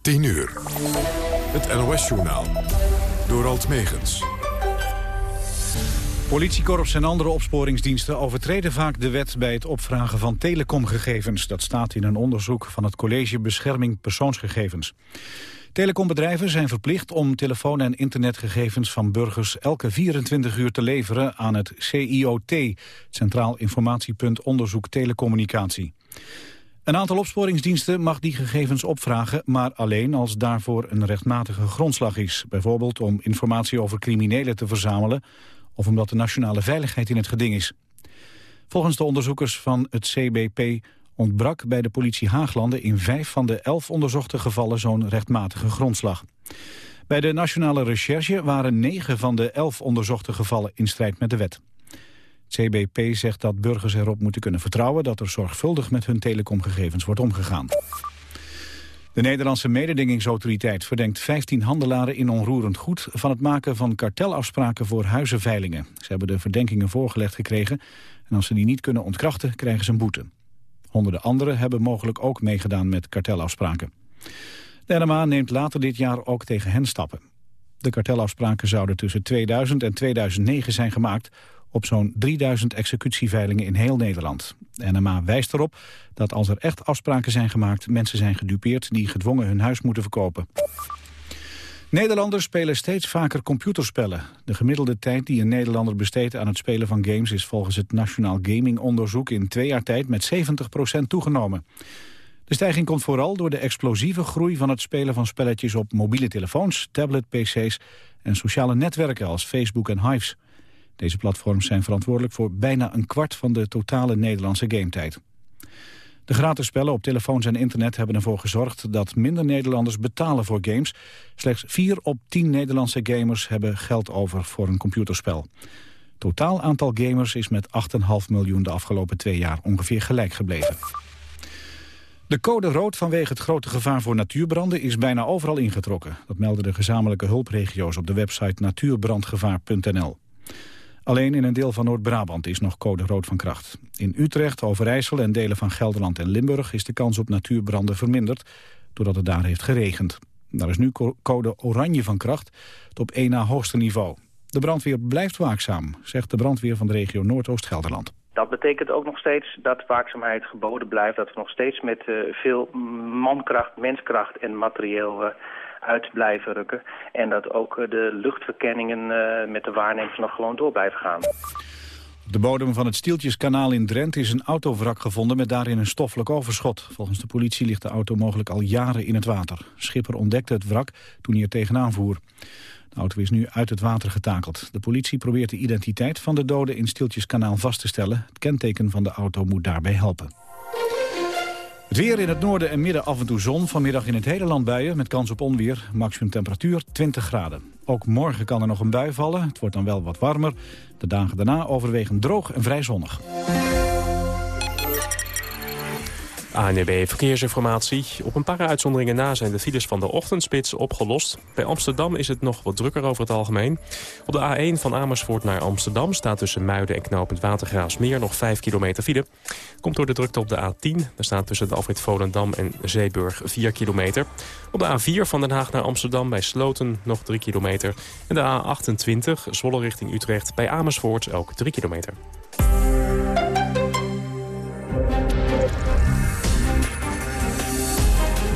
10 uur. Het NOS-journaal. Door Alt Megens. Politiekorps en andere opsporingsdiensten overtreden vaak de wet bij het opvragen van telecomgegevens. Dat staat in een onderzoek van het College Bescherming Persoonsgegevens. Telecombedrijven zijn verplicht om telefoon- en internetgegevens van burgers elke 24 uur te leveren aan het CIOT, Centraal Informatiepunt Onderzoek Telecommunicatie. Een aantal opsporingsdiensten mag die gegevens opvragen, maar alleen als daarvoor een rechtmatige grondslag is. Bijvoorbeeld om informatie over criminelen te verzamelen of omdat de nationale veiligheid in het geding is. Volgens de onderzoekers van het CBP ontbrak bij de politie Haaglanden in vijf van de elf onderzochte gevallen zo'n rechtmatige grondslag. Bij de nationale recherche waren negen van de elf onderzochte gevallen in strijd met de wet. CBP zegt dat burgers erop moeten kunnen vertrouwen... dat er zorgvuldig met hun telecomgegevens wordt omgegaan. De Nederlandse mededingingsautoriteit verdenkt 15 handelaren in onroerend goed... van het maken van kartelafspraken voor huizenveilingen. Ze hebben de verdenkingen voorgelegd gekregen... en als ze die niet kunnen ontkrachten, krijgen ze een boete. Honderden anderen hebben mogelijk ook meegedaan met kartelafspraken. De NMA neemt later dit jaar ook tegen hen stappen. De kartelafspraken zouden tussen 2000 en 2009 zijn gemaakt op zo'n 3000 executieveilingen in heel Nederland. De NMA wijst erop dat als er echt afspraken zijn gemaakt... mensen zijn gedupeerd die gedwongen hun huis moeten verkopen. Nederlanders spelen steeds vaker computerspellen. De gemiddelde tijd die een Nederlander besteedt aan het spelen van games... is volgens het Nationaal Gaming Onderzoek in twee jaar tijd met 70% toegenomen. De stijging komt vooral door de explosieve groei van het spelen van spelletjes op mobiele telefoons, tablet-pc's en sociale netwerken als Facebook en Hives. Deze platforms zijn verantwoordelijk voor bijna een kwart van de totale Nederlandse gametijd. De gratis spellen op telefoons en internet hebben ervoor gezorgd dat minder Nederlanders betalen voor games. Slechts 4 op 10 Nederlandse gamers hebben geld over voor een computerspel. Totaal aantal gamers is met 8,5 miljoen de afgelopen twee jaar ongeveer gelijk gebleven. De code rood vanwege het grote gevaar voor natuurbranden is bijna overal ingetrokken. Dat melden de gezamenlijke hulpregio's op de website natuurbrandgevaar.nl. Alleen in een deel van Noord-Brabant is nog code rood van kracht. In Utrecht, Overijssel en delen van Gelderland en Limburg... is de kans op natuurbranden verminderd, doordat het daar heeft geregend. Daar is nu code oranje van kracht, op één na hoogste niveau. De brandweer blijft waakzaam, zegt de brandweer van de regio Noordoost-Gelderland. Dat betekent ook nog steeds dat waakzaamheid geboden blijft. Dat we nog steeds met uh, veel mankracht, menskracht en materieel... Uh, uit blijven rukken. En dat ook eh, de luchtverkenningen uh, met de waarnemers nog gewoon door blijven gaan. Op de bodem van het Stieltjeskanaal in Drenthe is een autovrak gevonden met daarin een stoffelijk overschot. Volgens de politie ligt de auto mogelijk al jaren in het water. Schipper ontdekte het wrak toen hij er tegenaan voer. De auto is nu uit het water getakeld. De politie probeert de identiteit van de doden in Stieltjeskanaal vast te stellen. Het kenteken van de auto moet daarbij helpen. Het weer in het noorden en midden af en toe zon. Vanmiddag in het hele land buien met kans op onweer. Maximum temperatuur 20 graden. Ook morgen kan er nog een bui vallen. Het wordt dan wel wat warmer. De dagen daarna overwegend droog en vrij zonnig. ANB Verkeersinformatie. Op een paar uitzonderingen na zijn de files van de ochtendspits opgelost. Bij Amsterdam is het nog wat drukker over het algemeen. Op de A1 van Amersfoort naar Amsterdam staat tussen Muiden en Knopend Watergraafsmeer nog 5 kilometer file. Komt door de drukte op de A10. Daar staat tussen de afrit Volendam en Zeeburg 4 kilometer. Op de A4 van Den Haag naar Amsterdam bij Sloten nog 3 kilometer. En de A28 Zwolle richting Utrecht bij Amersfoort ook 3 kilometer.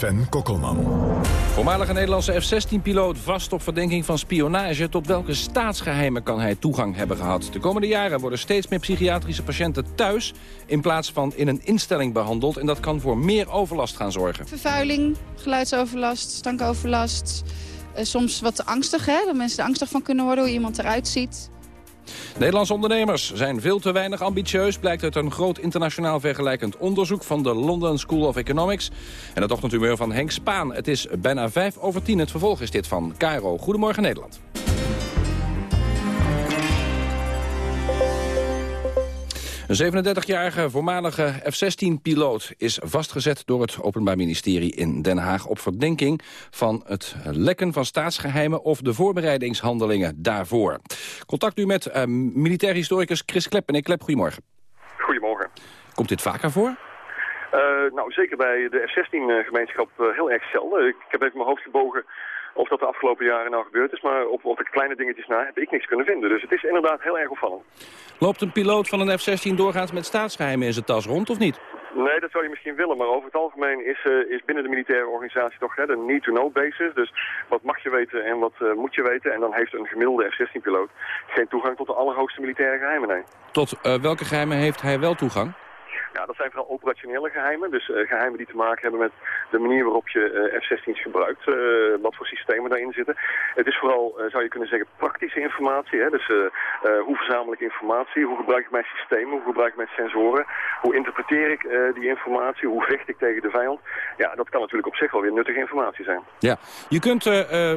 Sven Kokkelman. Voormalige Nederlandse F-16-piloot vast op verdenking van spionage. Tot welke staatsgeheimen kan hij toegang hebben gehad? De komende jaren worden steeds meer psychiatrische patiënten thuis... in plaats van in een instelling behandeld. En dat kan voor meer overlast gaan zorgen. Vervuiling, geluidsoverlast, stankoverlast. Uh, soms wat angstig, hè? dat mensen er angstig van kunnen worden hoe iemand eruit ziet. Nederlandse ondernemers zijn veel te weinig ambitieus... blijkt uit een groot internationaal vergelijkend onderzoek... van de London School of Economics. En het ochtendhumeur van Henk Spaan. Het is bijna vijf over tien. Het vervolg is dit van Cairo. Goedemorgen Nederland. Een 37-jarige voormalige F-16-piloot is vastgezet door het Openbaar Ministerie in Den Haag op verdenking van het lekken van staatsgeheimen of de voorbereidingshandelingen daarvoor. Contact nu met uh, militair historicus Chris Klep. Meneer Klep, goedemorgen. Goedemorgen. Komt dit vaker voor? Uh, nou, zeker bij de F-16-gemeenschap uh, heel erg zelden. Ik heb even mijn hoofd gebogen of dat de afgelopen jaren nou gebeurd is. Maar op, op de kleine dingetjes na heb ik niks kunnen vinden. Dus het is inderdaad heel erg opvallend. Loopt een piloot van een F-16 doorgaans met staatsgeheimen in zijn tas rond of niet? Nee, dat zou je misschien willen, maar over het algemeen is, uh, is binnen de militaire organisatie toch hè, de need-to-know basis. Dus wat mag je weten en wat uh, moet je weten. En dan heeft een gemiddelde F-16-piloot geen toegang tot de allerhoogste militaire geheimen, nee. Tot uh, welke geheimen heeft hij wel toegang? Ja, dat zijn vooral operationele geheimen. Dus uh, geheimen die te maken hebben met de manier waarop je uh, F-16's gebruikt. Uh, wat voor systemen daarin zitten. Het is vooral, zou je kunnen zeggen, praktische informatie. Hè? Dus hoe verzamel ik informatie? Hoe gebruik ik mijn systemen? Hoe gebruik ik mijn sensoren? Hoe interpreteer ik die informatie? Hoe vecht ik tegen de vijand? Ja, dat kan natuurlijk op zich wel weer nuttige informatie zijn. Ja, je kunt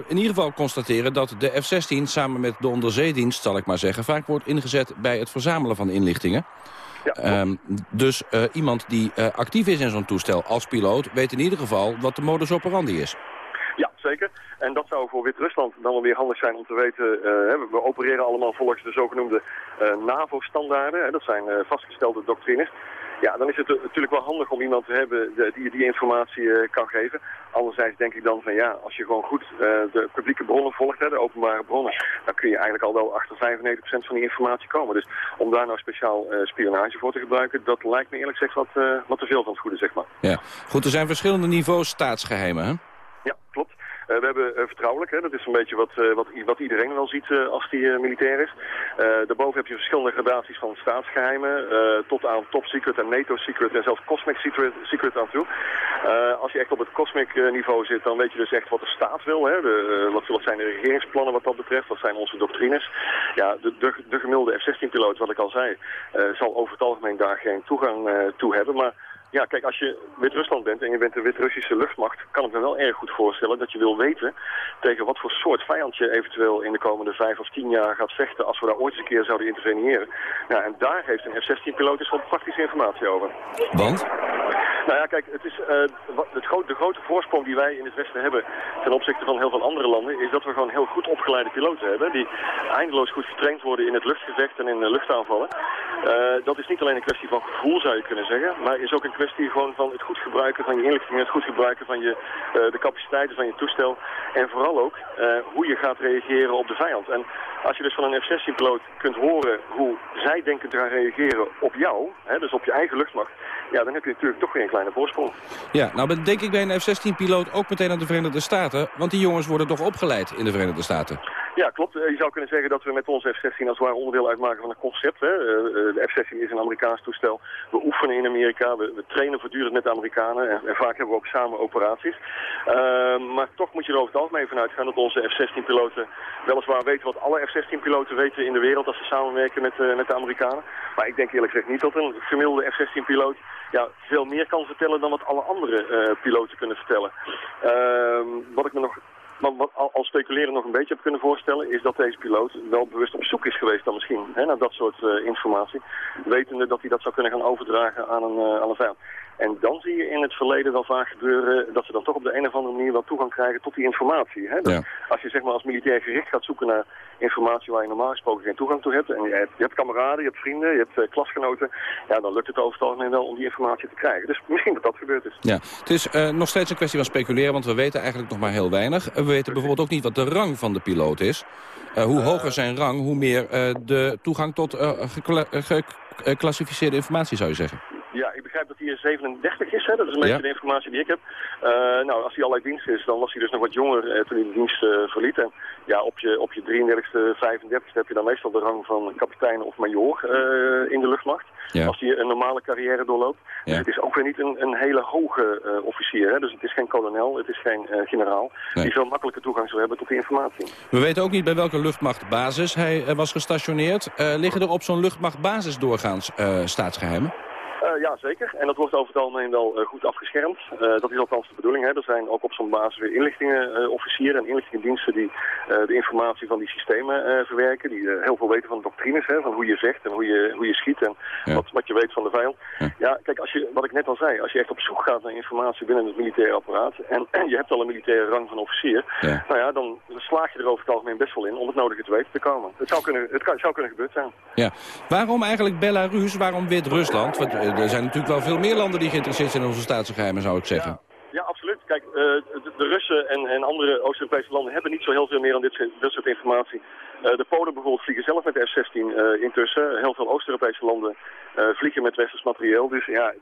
in ieder geval constateren dat de F-16 samen met de onderzeedienst, zal ik maar zeggen, vaak wordt ingezet bij het verzamelen van inlichtingen. Ja, um, dus uh, iemand die uh, actief is in zo'n toestel als piloot... weet in ieder geval wat de modus operandi is. Ja, zeker. En dat zou voor Wit-Rusland dan wel weer handig zijn om te weten... Uh, we opereren allemaal volgens de zogenoemde NAVO-standaarden. Dat zijn vastgestelde doctrines. Ja, dan is het natuurlijk wel handig om iemand te hebben die die informatie uh, kan geven. Anderzijds denk ik dan van ja, als je gewoon goed uh, de publieke bronnen volgt, hè, de openbare bronnen, dan kun je eigenlijk al wel achter 95% van die informatie komen. Dus om daar nou speciaal uh, spionage voor te gebruiken, dat lijkt me eerlijk gezegd wat, wat te veel van het goede, zeg maar. Ja, goed, er zijn verschillende niveaus staatsgeheimen, hè? Ja, klopt. Uh, we hebben uh, vertrouwelijk, hè? dat is een beetje wat, uh, wat, wat iedereen wel ziet als die militair is. daarboven heb je verschillende gradaties van staatsgeheimen, tot aan top secret en NATO secret en zelfs cosmic secret, secret aan toe. als je echt op het cosmic niveau zit, dan weet je dus echt wat de staat wil. Hè? De, wat, wat, zijn de regeringsplannen wat dat betreft, wat zijn onze doctrines. Ja, de, de, de gemiddelde F-16-piloot, wat ik al zei, zal over het algemeen daar geen toegang toe hebben, maar... Ja, kijk, als je Wit-Rusland bent en je bent de Wit-Russische luchtmacht... kan ik me wel erg goed voorstellen dat je wil weten... tegen wat voor soort vijand je eventueel in de komende vijf of tien jaar gaat vechten... als we daar ooit eens een keer zouden interveneren. Ja, en daar heeft een F-16-piloot dus wel praktische informatie over. Want? Nou ja, kijk, het is, uh, het gro de grote voorsprong die wij in het Westen hebben ten opzichte van heel veel andere landen, is dat we gewoon heel goed opgeleide piloten hebben, die eindeloos goed getraind worden in het luchtgevecht en in de luchtaanvallen. Uh, dat is niet alleen een kwestie van gevoel, zou je kunnen zeggen, maar is ook een kwestie gewoon van het goed gebruiken van je inlichtingen, het goed gebruiken van je, uh, de capaciteiten van je toestel en vooral ook hoe je gaat reageren op de vijand. En als je dus van een F-16-piloot kunt horen hoe zij denken te gaan reageren op jou, hè, dus op je eigen luchtmacht, ja, dan heb je natuurlijk toch weer een kleine voorsprong. Ja, nou denk ik bij een F-16-piloot ook meteen aan de Verenigde Staten, want die jongens worden toch opgeleid in de Verenigde Staten? Ja, klopt. Je zou kunnen zeggen dat we met onze F-16 als het ware onderdeel uitmaken van een concept. Hè. De F-16 is een Amerikaans toestel. We oefenen in Amerika, we, we trainen voortdurend met de Amerikanen en, en, vaak hebben we ook samen operaties. Maar toch moet je er over het algemeen vanuit gaan dat onze F-16-piloten weliswaar weten wat alle F-16-piloten weten in de wereld als ze samenwerken met, met de Amerikanen. Maar ik denk eerlijk gezegd niet dat een gemiddelde F-16-piloot ja, veel meer kan vertellen dan wat alle andere uh, piloten kunnen vertellen. wat ik me nog maar wat al, speculeren nog een beetje heb kunnen voorstellen... is dat deze piloot wel bewust op zoek is geweest dan misschien hè, naar dat soort uh, informatie. Wetende dat hij dat zou kunnen gaan overdragen aan een, uh, aan een vijand. En dan zie je in het verleden wel vaak gebeuren dat ze dan toch op de een of andere manier wel toegang krijgen tot die informatie. Hè? Ja. Als je zeg maar als militair gericht gaat zoeken naar informatie waar je normaal gesproken geen toegang toe hebt. En je hebt, je hebt kameraden, je hebt vrienden, je hebt eh, klasgenoten. Ja, dan lukt het over het algemeen wel om die informatie te krijgen. Dus misschien dat dat gebeurd is. Ja, het is eh, nog steeds een kwestie van speculeren, want we weten eigenlijk nog maar heel weinig. We weten bijvoorbeeld ook niet wat de rang van de piloot is. Eh, hoe hoger zijn rang, hoe meer de toegang tot geclassificeerde informatie, zou je zeggen. Begrijp dat hij 37 is. Hè? Dat is een beetje Ja. de informatie die ik heb. Eh, nou, als hij al uit dienst is, dan was hij dus nog wat jonger eh, toen hij de dienst eh, verliet. En ja, op je, op je 33ste, 35ste heb je dan meestal de rang van kapitein of major in de luchtmacht. Ja. Als hij een normale carrière doorloopt. Ja. Dus het is ook weer niet een, een hele hoge officier. Hè? Dus het is geen kolonel, het is geen generaal. Nee. Die veel makkelijker toegang zou hebben tot die informatie. We weten ook niet bij welke luchtmachtbasis hij was gestationeerd. Liggen er op zo'n luchtmachtbasis doorgaans eh, staatsgeheimen? Uh, ja, zeker. En dat wordt over het algemeen wel uh, goed afgeschermd. Uh, dat is althans de bedoeling. Hè. Er zijn ook op zo'n basis weer inlichtingenofficieren en inlichtingendiensten die de informatie van die systemen verwerken. Die heel veel weten van doctrines, hè, van hoe je zegt en hoe je, hoe je schiet en ja. wat, wat je weet van de vijand. Ja. ja. kijk, als je, wat ik net al zei, als je echt op zoek gaat naar informatie binnen het militaire apparaat en, en je hebt al een militaire rang van officier, ja. nou ja, dan slaag je er over het algemeen best wel in om het nodige te weten te komen. Het zou kunnen, het kan, zou kunnen gebeurd zijn. Ja. Waarom eigenlijk Belarus? Waarom Wit-Rusland? Er zijn natuurlijk wel veel meer landen die geïnteresseerd zijn in onze staatsgeheimen, zou ik zeggen. Ja, absoluut. Kijk, uh, de, Russen en, en andere Oost-Europese landen hebben niet zo heel veel meer aan dit, soort informatie. Uh, de Polen bijvoorbeeld vliegen zelf met de F-16 uh, intussen. Heel veel Oost-Europese landen vliegen met westers materieel. Dus ja,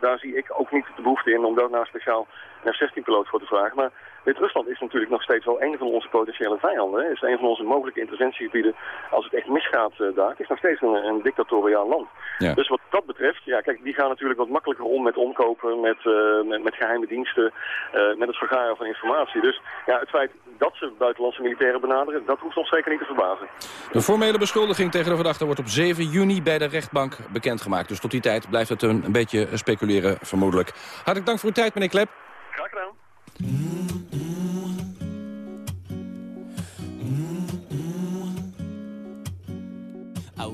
daar zie ik ook niet de behoefte in om daar nou speciaal een F-16-piloot voor te vragen. Maar Wit-Rusland is natuurlijk nog steeds wel een van onze potentiële vijanden. Het is een van onze mogelijke interventiegebieden als het echt misgaat uh, daar. Het is nog steeds een, een dictatoriaal land. Ja. Dus wat dat betreft, ja, kijk, die gaan natuurlijk wat makkelijker om met omkopen, met, uh, met, met, geheime diensten, uh, met het vergaren van informatie. Dus ja, het feit dat ze buitenlandse militairen benaderen, dat hoeft ons zeker niet te verbazen. De formele beschuldiging tegen de verdachte wordt op 7 juni bij de rechtbank bekendgemaakt. Dus tot die tijd blijft het een, een beetje speculeren, vermoedelijk. Hartelijk dank voor uw tijd, meneer Klep. Graag gedaan.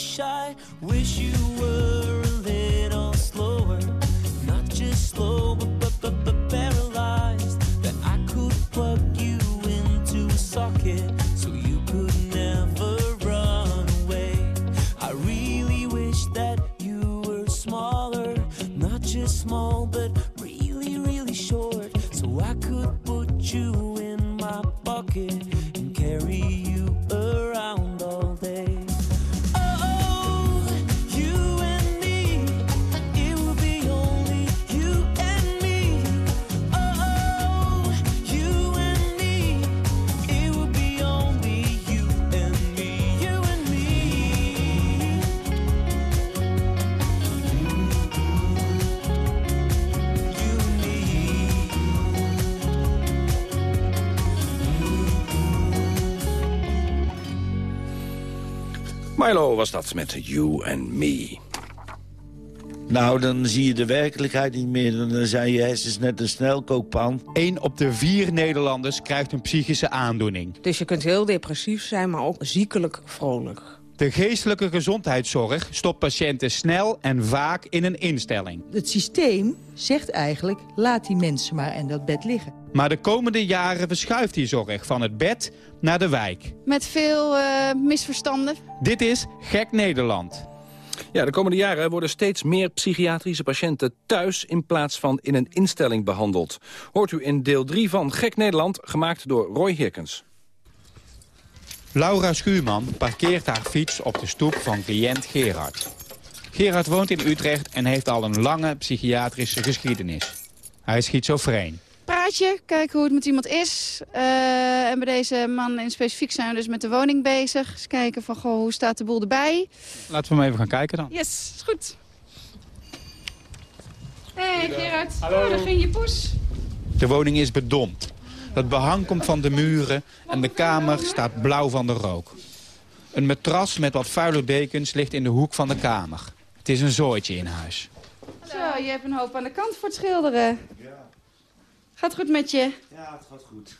shy. Wish you were. Milo was dat met You and Me. Nou, dan zie je de werkelijkheid niet meer. Dan zijn je hersens net een snelkookpan. Eén op de vier Nederlanders krijgt een psychische aandoening. Dus je kunt heel depressief zijn, maar ook ziekelijk vrolijk. De geestelijke gezondheidszorg stopt patiënten snel en vaak in een instelling. Het systeem zegt eigenlijk, laat die mensen maar in dat bed liggen. Maar de komende jaren verschuift die zorg van het bed naar de wijk. Met veel uh, misverstanden. Dit is Gek Nederland. Ja, de komende jaren worden steeds meer psychiatrische patiënten thuis... in plaats van in een instelling behandeld. Hoort u in deel 3 van Gek Nederland, gemaakt door Roy Hirkens. Laura Schuurman parkeert haar fiets op de stoep van cliënt Gerard. Gerard woont in Utrecht en heeft al een lange psychiatrische geschiedenis. Hij is schizofreen. Praatje, kijken hoe het met iemand is. Uh, en bij deze man in specifiek zijn we dus met de woning bezig. Dus kijken van, goh, hoe staat de boel erbij? Laten we hem even gaan kijken dan. Yes, is goed. Hey Gerard, Hallo. Oh, daar ging je poes. De woning is bedompt. Het behang komt van de muren en de kamer staat blauw van de rook. Een matras met wat vuile dekens ligt in de hoek van de kamer. Het is een zooitje in huis. Zo, je hebt een hoop aan de kant voor het schilderen. Gaat goed met je? Ja, het gaat goed.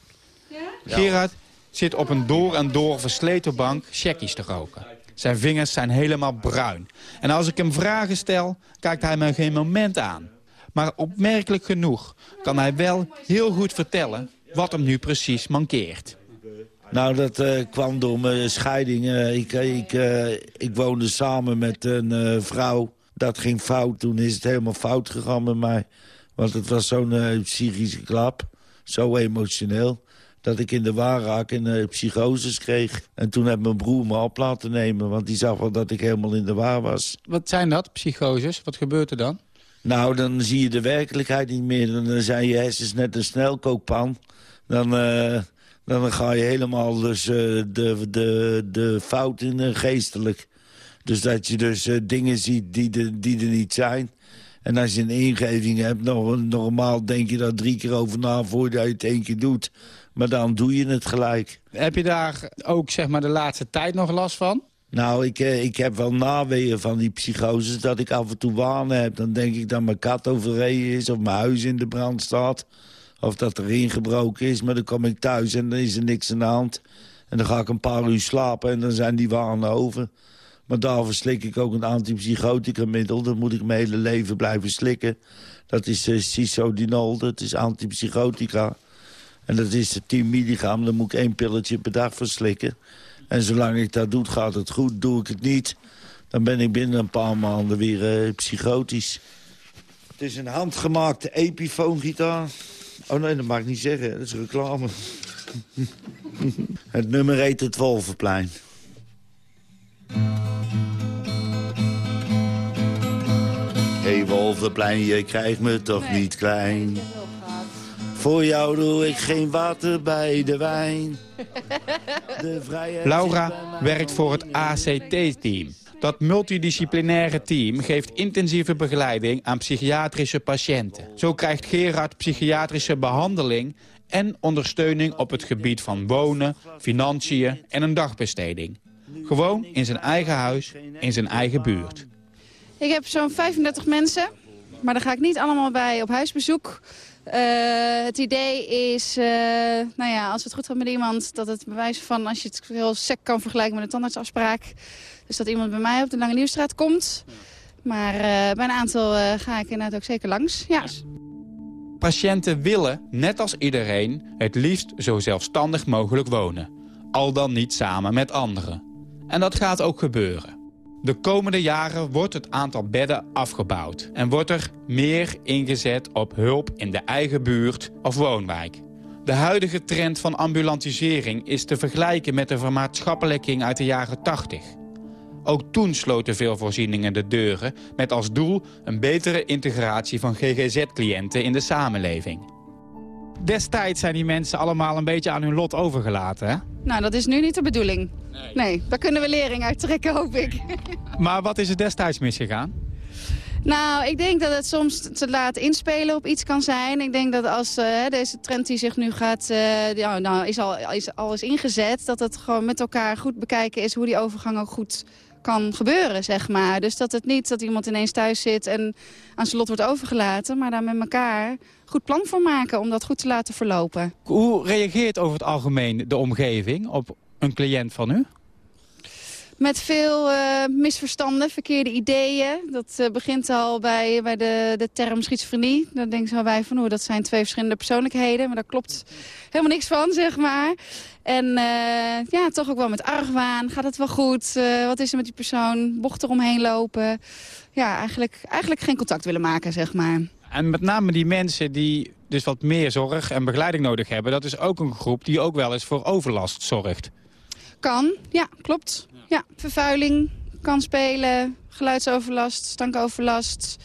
Ja? Gerard zit op een door en door versleten bank checkies te roken. Zijn vingers zijn helemaal bruin. En als ik hem vragen stel, kijkt hij me geen moment aan. Maar opmerkelijk genoeg kan hij wel heel goed vertellen wat hem nu precies mankeert. Nou, dat uh, kwam door mijn scheiding. Uh, ik, ik, uh, ik woonde samen met een vrouw. Dat ging fout. Toen is het helemaal fout gegaan met mij. Want het was zo'n psychische klap. Zo emotioneel. Dat ik in de war raak en psychoses kreeg. En toen heb mijn broer me op laten nemen. Want die zag wel dat ik helemaal in de war was. Wat zijn dat, psychoses? Wat gebeurt er dan? Nou, dan zie je de werkelijkheid niet meer. Dan zijn je hersens net een snelkookpan. Dan, uh, dan ga je helemaal dus, uh, de, de, de fout in uh, geestelijk. Dus dat je dus dingen ziet die, de, die er niet zijn. En als je een ingeving hebt, nog, normaal denk je daar drie keer over na voordat je het één keer doet. Maar dan doe je het gelijk. Heb je daar ook zeg maar, de laatste tijd nog last van? Nou, ik, ik heb wel naweeën van die psychoses dat ik af en toe wanen heb. Dan denk ik dat mijn kat overreden is of mijn huis in de brand staat. Of dat er ingebroken is, maar dan kom ik thuis en dan is er niks aan de hand. En dan ga ik een paar uur slapen en dan zijn die wanen over. Maar daarvoor slik ik ook een antipsychotica middel. Dat moet ik mijn hele leven blijven slikken. Dat is uh, dat is antipsychotica. En dat is 10 milligram, daar moet ik één pilletje per dag voor slikken. En zolang ik dat doe, gaat het goed. Doe ik het niet, dan ben ik binnen een paar maanden weer uh, psychotisch. Het is een handgemaakte Epiphone-gitaar. Oh nee, dat mag ik niet zeggen. Dat is reclame. het nummer heet het Wolvenplein. Hé hey Wolvenplein, je krijgt me toch niet klein. Voor jou doe ik geen water bij de wijn. De Laura werkt voor het ACT-team. Dat multidisciplinaire team geeft intensieve begeleiding aan psychiatrische patiënten. Zo krijgt Gerard psychiatrische behandeling en ondersteuning op het gebied van wonen, financiën en een dagbesteding. Gewoon in zijn eigen huis, in zijn eigen buurt. Ik heb zo'n 35 mensen, maar daar ga ik niet allemaal bij op huisbezoek. Uh, het idee is, uh, nou ja, als het goed gaat met iemand... dat het bewijs van, als je het heel sec kan vergelijken met een tandartsafspraak... dus dat iemand bij mij op de Lange Nieuwstraat komt. Maar uh, bij een aantal ga ik inderdaad ook zeker langs, ja. Patiënten willen, net als iedereen, het liefst zo zelfstandig mogelijk wonen. Al dan niet samen met anderen. En dat gaat ook gebeuren. De komende jaren wordt het aantal bedden afgebouwd... en wordt er meer ingezet op hulp in de eigen buurt of woonwijk. De huidige trend van ambulantisering is te vergelijken met de vermaatschappelijking uit de jaren 80. Ook toen sloten veel voorzieningen de deuren... met als doel een betere integratie van GGZ-cliënten in de samenleving. Destijds zijn die mensen allemaal een beetje aan hun lot overgelaten, hè? Nou, dat is nu niet de bedoeling. Nee, nee daar kunnen we lering uit trekken, hoop ik. Maar wat is er destijds misgegaan? Nou, ik denk dat het soms te laat inspelen op iets kan zijn. Ik denk dat als uh, deze trend die zich nu gaat, uh, ja, nou, is al, is al is ingezet... dat het gewoon met elkaar goed bekijken is hoe die overgang ook goed kan gebeuren, zeg maar. Dus dat het niet dat iemand ineens thuis zit en aan zijn lot wordt overgelaten... maar daar met elkaar goed plan voor maken om dat goed te laten verlopen. Hoe reageert over het algemeen de omgeving op een cliënt van u? Met veel uh, misverstanden, verkeerde ideeën. Dat uh, begint al bij, bij de, de term schizofrenie. Dan denken ze wij van, hoe dat zijn twee verschillende persoonlijkheden. Maar daar klopt helemaal niks van, zeg maar. En uh, ja, toch ook wel met argwaan. Gaat het wel goed? wat is er met die persoon? Bocht eromheen lopen. Ja, eigenlijk, eigenlijk geen contact willen maken, zeg maar. En met name die mensen die dus wat meer zorg en begeleiding nodig hebben... dat is ook een groep die ook wel eens voor overlast zorgt. Kan, ja, klopt. Ja, vervuiling kan spelen, geluidsoverlast, stankoverlast.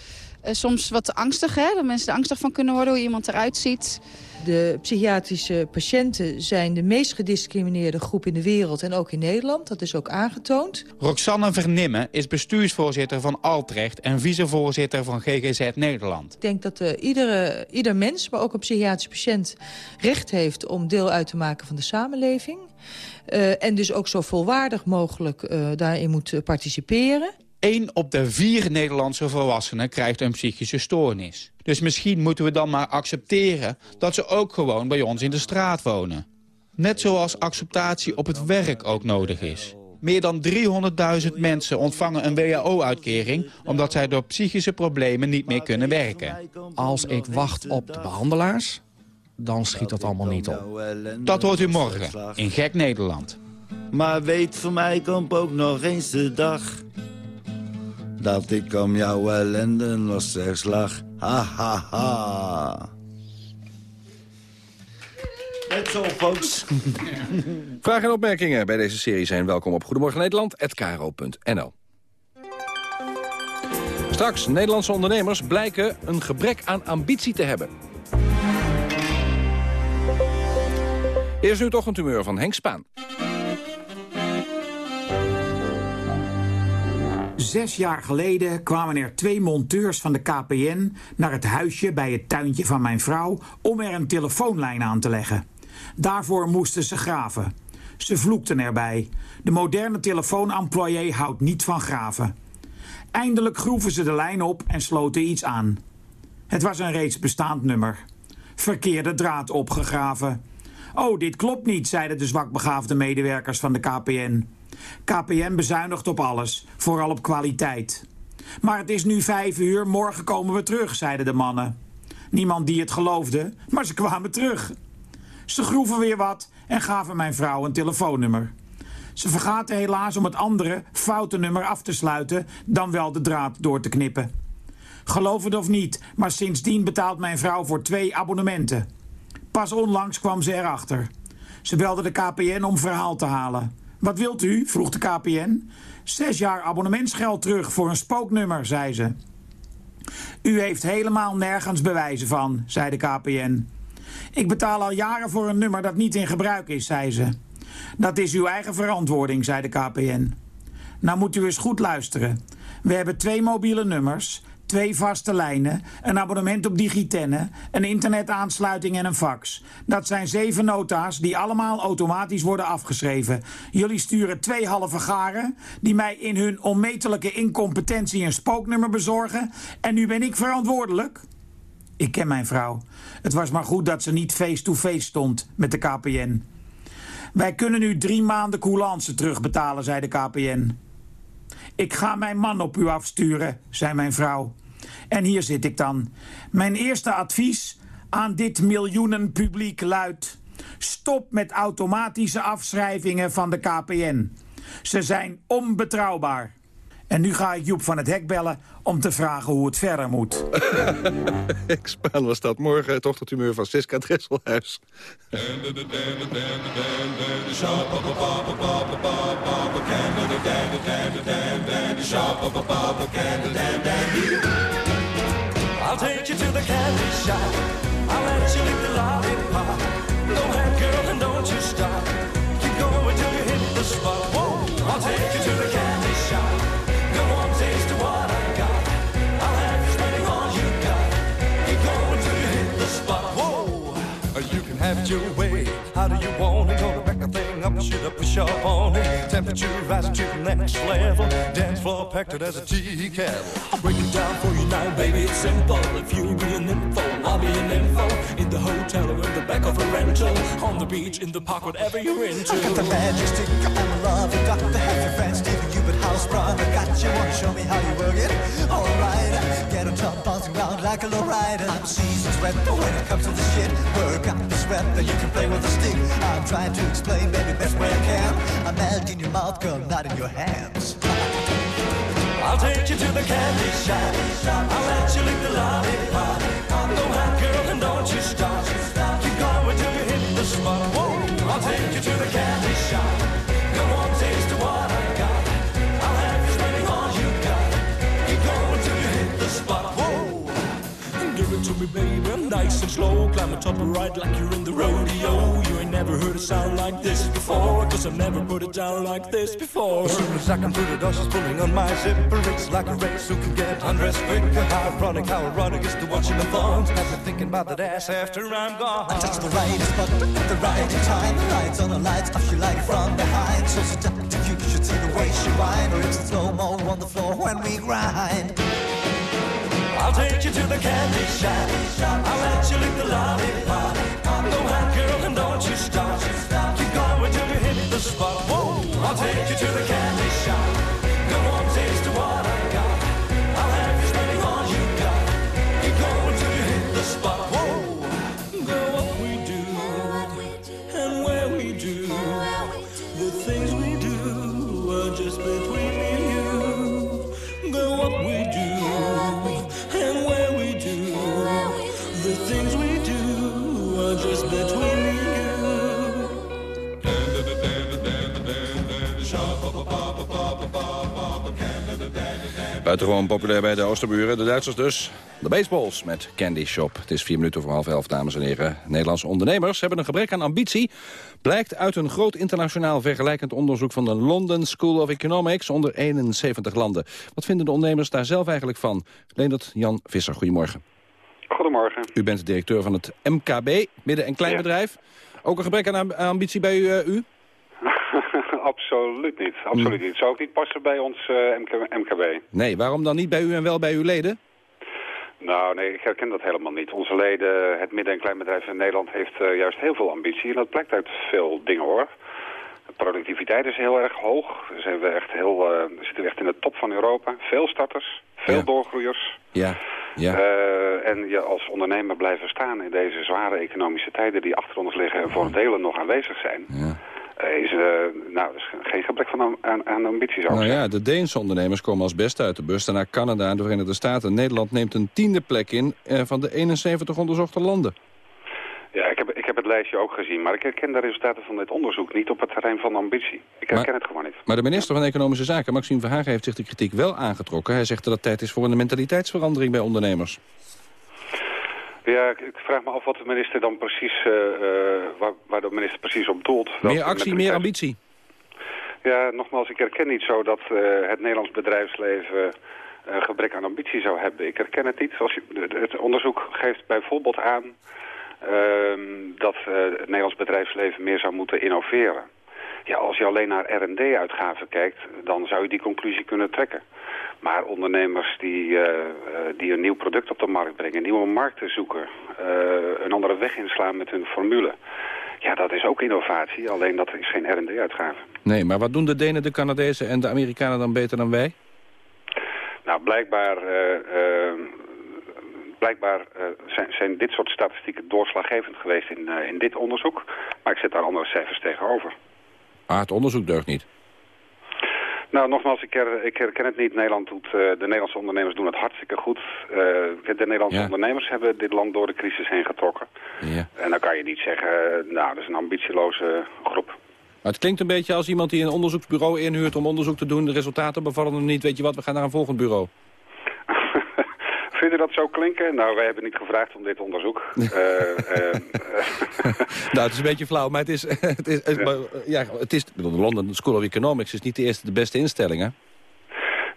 Uh, soms wat angstig, hè? dat mensen er angstig van kunnen worden hoe iemand eruit ziet. De psychiatrische patiënten zijn de meest gediscrimineerde groep in de wereld en ook in Nederland. Dat is ook aangetoond. Roxanne Vernimmen is bestuursvoorzitter van Altrecht en vicevoorzitter van GGZ Nederland. Ik denk dat uh, iedere, ieder mens, maar ook een psychiatrische patiënt, recht heeft om deel uit te maken van de samenleving. Uh, en dus ook zo volwaardig mogelijk uh, daarin moet participeren. Eén op de vier Nederlandse volwassenen krijgt een psychische stoornis. Dus misschien moeten we dan maar accepteren dat ze ook gewoon bij ons in de straat wonen. Net zoals acceptatie op het werk ook nodig is. Meer dan 300.000 mensen ontvangen een WHO-uitkering... omdat zij door psychische problemen niet meer kunnen werken. Als ik wacht op de behandelaars, dan schiet dat allemaal niet op. Dat hoort u morgen in Gek Nederland. Maar weet, voor mij komt ook nog eens de dag... dat ik om jouw ellende los slag. Ha, ha, ha. That's all, folks. Vragen en opmerkingen bij deze serie zijn welkom op Goedemorgen Nederland@karo.nl. Straks, Nederlandse ondernemers blijken een gebrek aan ambitie te hebben. Eerst nu toch een tumeur van Henk Spaan. Zes jaar geleden kwamen er twee monteurs van de KPN naar het huisje bij het tuintje van mijn vrouw om er een telefoonlijn aan te leggen. Daarvoor moesten ze graven. Ze vloekten erbij. De moderne telefoonemployé houdt niet van graven. Eindelijk groeven ze de lijn op en sloten iets aan. Het was een reeds bestaand nummer. Verkeerde draad opgegraven. Oh, dit klopt niet, zeiden de zwakbegaafde medewerkers van de KPN. KPN bezuinigt op alles, vooral op kwaliteit. Maar het is nu vijf uur, morgen komen we terug, zeiden de mannen. Niemand die het geloofde, maar ze kwamen terug. Ze groeven weer wat en gaven mijn vrouw een telefoonnummer. Ze vergaten helaas om het andere, foute nummer af te sluiten... dan wel de draad door te knippen. Geloof het of niet, maar sindsdien betaalt mijn vrouw voor twee abonnementen. Pas onlangs kwam ze erachter. Ze belde de KPN om verhaal te halen. Wat wilt u? vroeg de KPN. Zes jaar abonnementsgeld terug voor een spooknummer, zei ze. U heeft helemaal nergens bewijzen van, zei de KPN. Ik betaal al jaren voor een nummer dat niet in gebruik is, zei ze. Dat is uw eigen verantwoording, zei de KPN. Nou moet u eens goed luisteren. We hebben twee mobiele nummers, twee vaste lijnen, een abonnement op Digitenne, een internetaansluiting en een fax. Dat zijn zeven nota's die allemaal automatisch worden afgeschreven. Jullie sturen twee halve garen die mij in hun onmetelijke incompetentie een spooknummer bezorgen en nu ben ik verantwoordelijk. Ik ken mijn vrouw. Het was maar goed dat ze niet face-to-face -face stond met de KPN. Wij kunnen nu drie maanden coulance terugbetalen, zei de KPN. Ik ga mijn man op u afsturen, zei mijn vrouw. En hier zit ik dan. Mijn eerste advies aan dit miljoenenpubliek luidt... stop met automatische afschrijvingen van de KPN. Ze zijn onbetrouwbaar. En nu ga ik Joep van het Hek bellen om te vragen hoe het verder moet. Spaan was dat. Morgen het ochtendhumeur van Siska Dresselhuis. I'll take you to the candy shop. I'll let you lick the lollipop. Go ahead, girl, and don't you stop. Keep going till you hit the spot. Whoa, I'll take you to the candy your way. How do you want it? Gonna back a thing up, shoot up, push up on it. Temperature rising to the next level. Dance floor packed it as a tea kettle. I'll break it down for you now, baby. It's simple. If you be an info, I'll be an info. In the hotel or in the back of a rental. on the beach, in the park, whatever you're into. I got the majestic and the love. You got the your friends, Stephen Hubert, house sprung. Like a lowrider. I'm seasoned sweat, but when it comes to the shit, work out the sweat that you can play with a stick. I'm trying to explain, baby, best way I can. I'm melt in your mouth, girl, not in your hands. I'll take you to the candy shop. I'll let you lick the lollipop. Go on, girl, and don't you stop. Keep going till you hit the spot. Whoa, I'll take you to the candy nice and slow. Climb on top and ride like you're in the rodeo. You ain't never heard a sound like this before. Cause I've never put it down like this before. As soon as I come through the door, she's pulling on my zipper. It's like a race who can get undressed quicker. How ironic, how ironic is to watching the thongs. Never thinking about that ass after I'm gone. I touch the right spot at the right time. The lights on the lights, off you like from behind. So seductive, you should see the way she whine. Or it's slow mo on the floor when we grind. I'll take you to the candy shop. I'll let you lick the lollipop. Go on, girl, and don't you stop. Keep going till you hit the spot. Whoa, I'll take you to the candy shop. Buitengewoon populair bij de Oosterburen, de Duitsers dus. De baseballs met Candy Shop. Het is vier minuten voor half elf, dames en heren. Nederlandse ondernemers hebben een gebrek aan ambitie. Blijkt uit een groot internationaal vergelijkend onderzoek... van de London School of Economics onder 71 landen. Wat vinden de ondernemers daar zelf eigenlijk van? Leendert Jan Visser, goedemorgen. Goedemorgen. U bent directeur van het MKB, midden- en kleinbedrijf. Ook een gebrek aan amb- ambitie bij u? eh, u? Absoluut niet. Absoluut niet. Zou ook niet passen bij ons eh, MK MKB. Nee, waarom dan niet bij u en wel bij uw leden? Nou, nee, ik herken dat helemaal niet. Onze leden, het midden- en kleinbedrijf in Nederland, heeft eh, juist heel veel ambitie. En dat blijkt uit veel dingen, hoor. De productiviteit is heel erg hoog. Daar zijn we echt heel, eh, zitten we echt in de top van Europa. Veel starters, veel Ja. doorgroeiers. Ja, ja. En je als ondernemer blijven staan in deze zware economische tijden die achter ons liggen en voor delen nog aanwezig zijn. eh, is, eh, nou, er is ge- geen gebrek van aan, aan ambitie, zou Nou ja, de Deense ondernemers komen als beste uit de bus. Daarna Canada en de Verenigde Staten. Nederland neemt een tiende plek in eh, van de 71 onderzochte landen. Ja, ik heb, ik heb het lijstje ook gezien, maar ik herken de resultaten van dit onderzoek niet op het terrein van ambitie. Ik herken Maar- het gewoon niet. Maar de minister van Economische Zaken, Maxime Verhagen, heeft zich de kritiek wel aangetrokken. Hij zegt dat het tijd is voor een mentaliteitsverandering bij ondernemers. Ja, ik, vraag me af wat de minister dan precies, eh, eh, waar, waar de minister precies op doelt. Meer actie, meer ambitie. Ja, nogmaals, ik herken niet zo dat eh, het Nederlands bedrijfsleven een gebrek aan ambitie zou hebben. Ik herken het niet. Als je, de- het onderzoek geeft bijvoorbeeld aan ehm, dat het Nederlands bedrijfsleven meer zou moeten innoveren. Ja, als je alleen naar R&D-uitgaven kijkt, dan zou je die conclusie kunnen trekken. Maar ondernemers die, eh, eh, die een nieuw product op de markt brengen, nieuwe markten zoeken, eh, een andere weg inslaan met hun formule. Ja, dat is ook innovatie, alleen dat is geen R&D-uitgave. Nee, maar wat doen de Denen, de Canadezen en de Amerikanen dan beter dan wij? Nou, blijkbaar, blijkbaar zijn, zijn dit soort statistieken doorslaggevend geweest in, in dit onderzoek. Maar ik zet daar andere cijfers tegenover. Ah, het onderzoek deugt niet. Nou, nogmaals, ik, her- ik herken het niet. Nederland doet, eh, de Nederlandse ondernemers doen het hartstikke goed. Eh, de Nederlandse Ja. ondernemers hebben dit land door de crisis heen getrokken. Ja. En dan kan je niet zeggen, eh, nou, dat is een ambitieloze groep. Maar het klinkt een beetje als iemand die een onderzoeksbureau inhuurt om onderzoek te doen. De resultaten bevallen hem niet. Weet je wat, we gaan naar een volgend bureau. Vind je dat zo klinken? Nou, wij hebben niet gevraagd om dit onderzoek. Eh, eh, nou, het is een beetje flauw, maar het is... Het is, het, maar, ja, het is de London School of Economics is niet de eerste, de beste instelling, hè?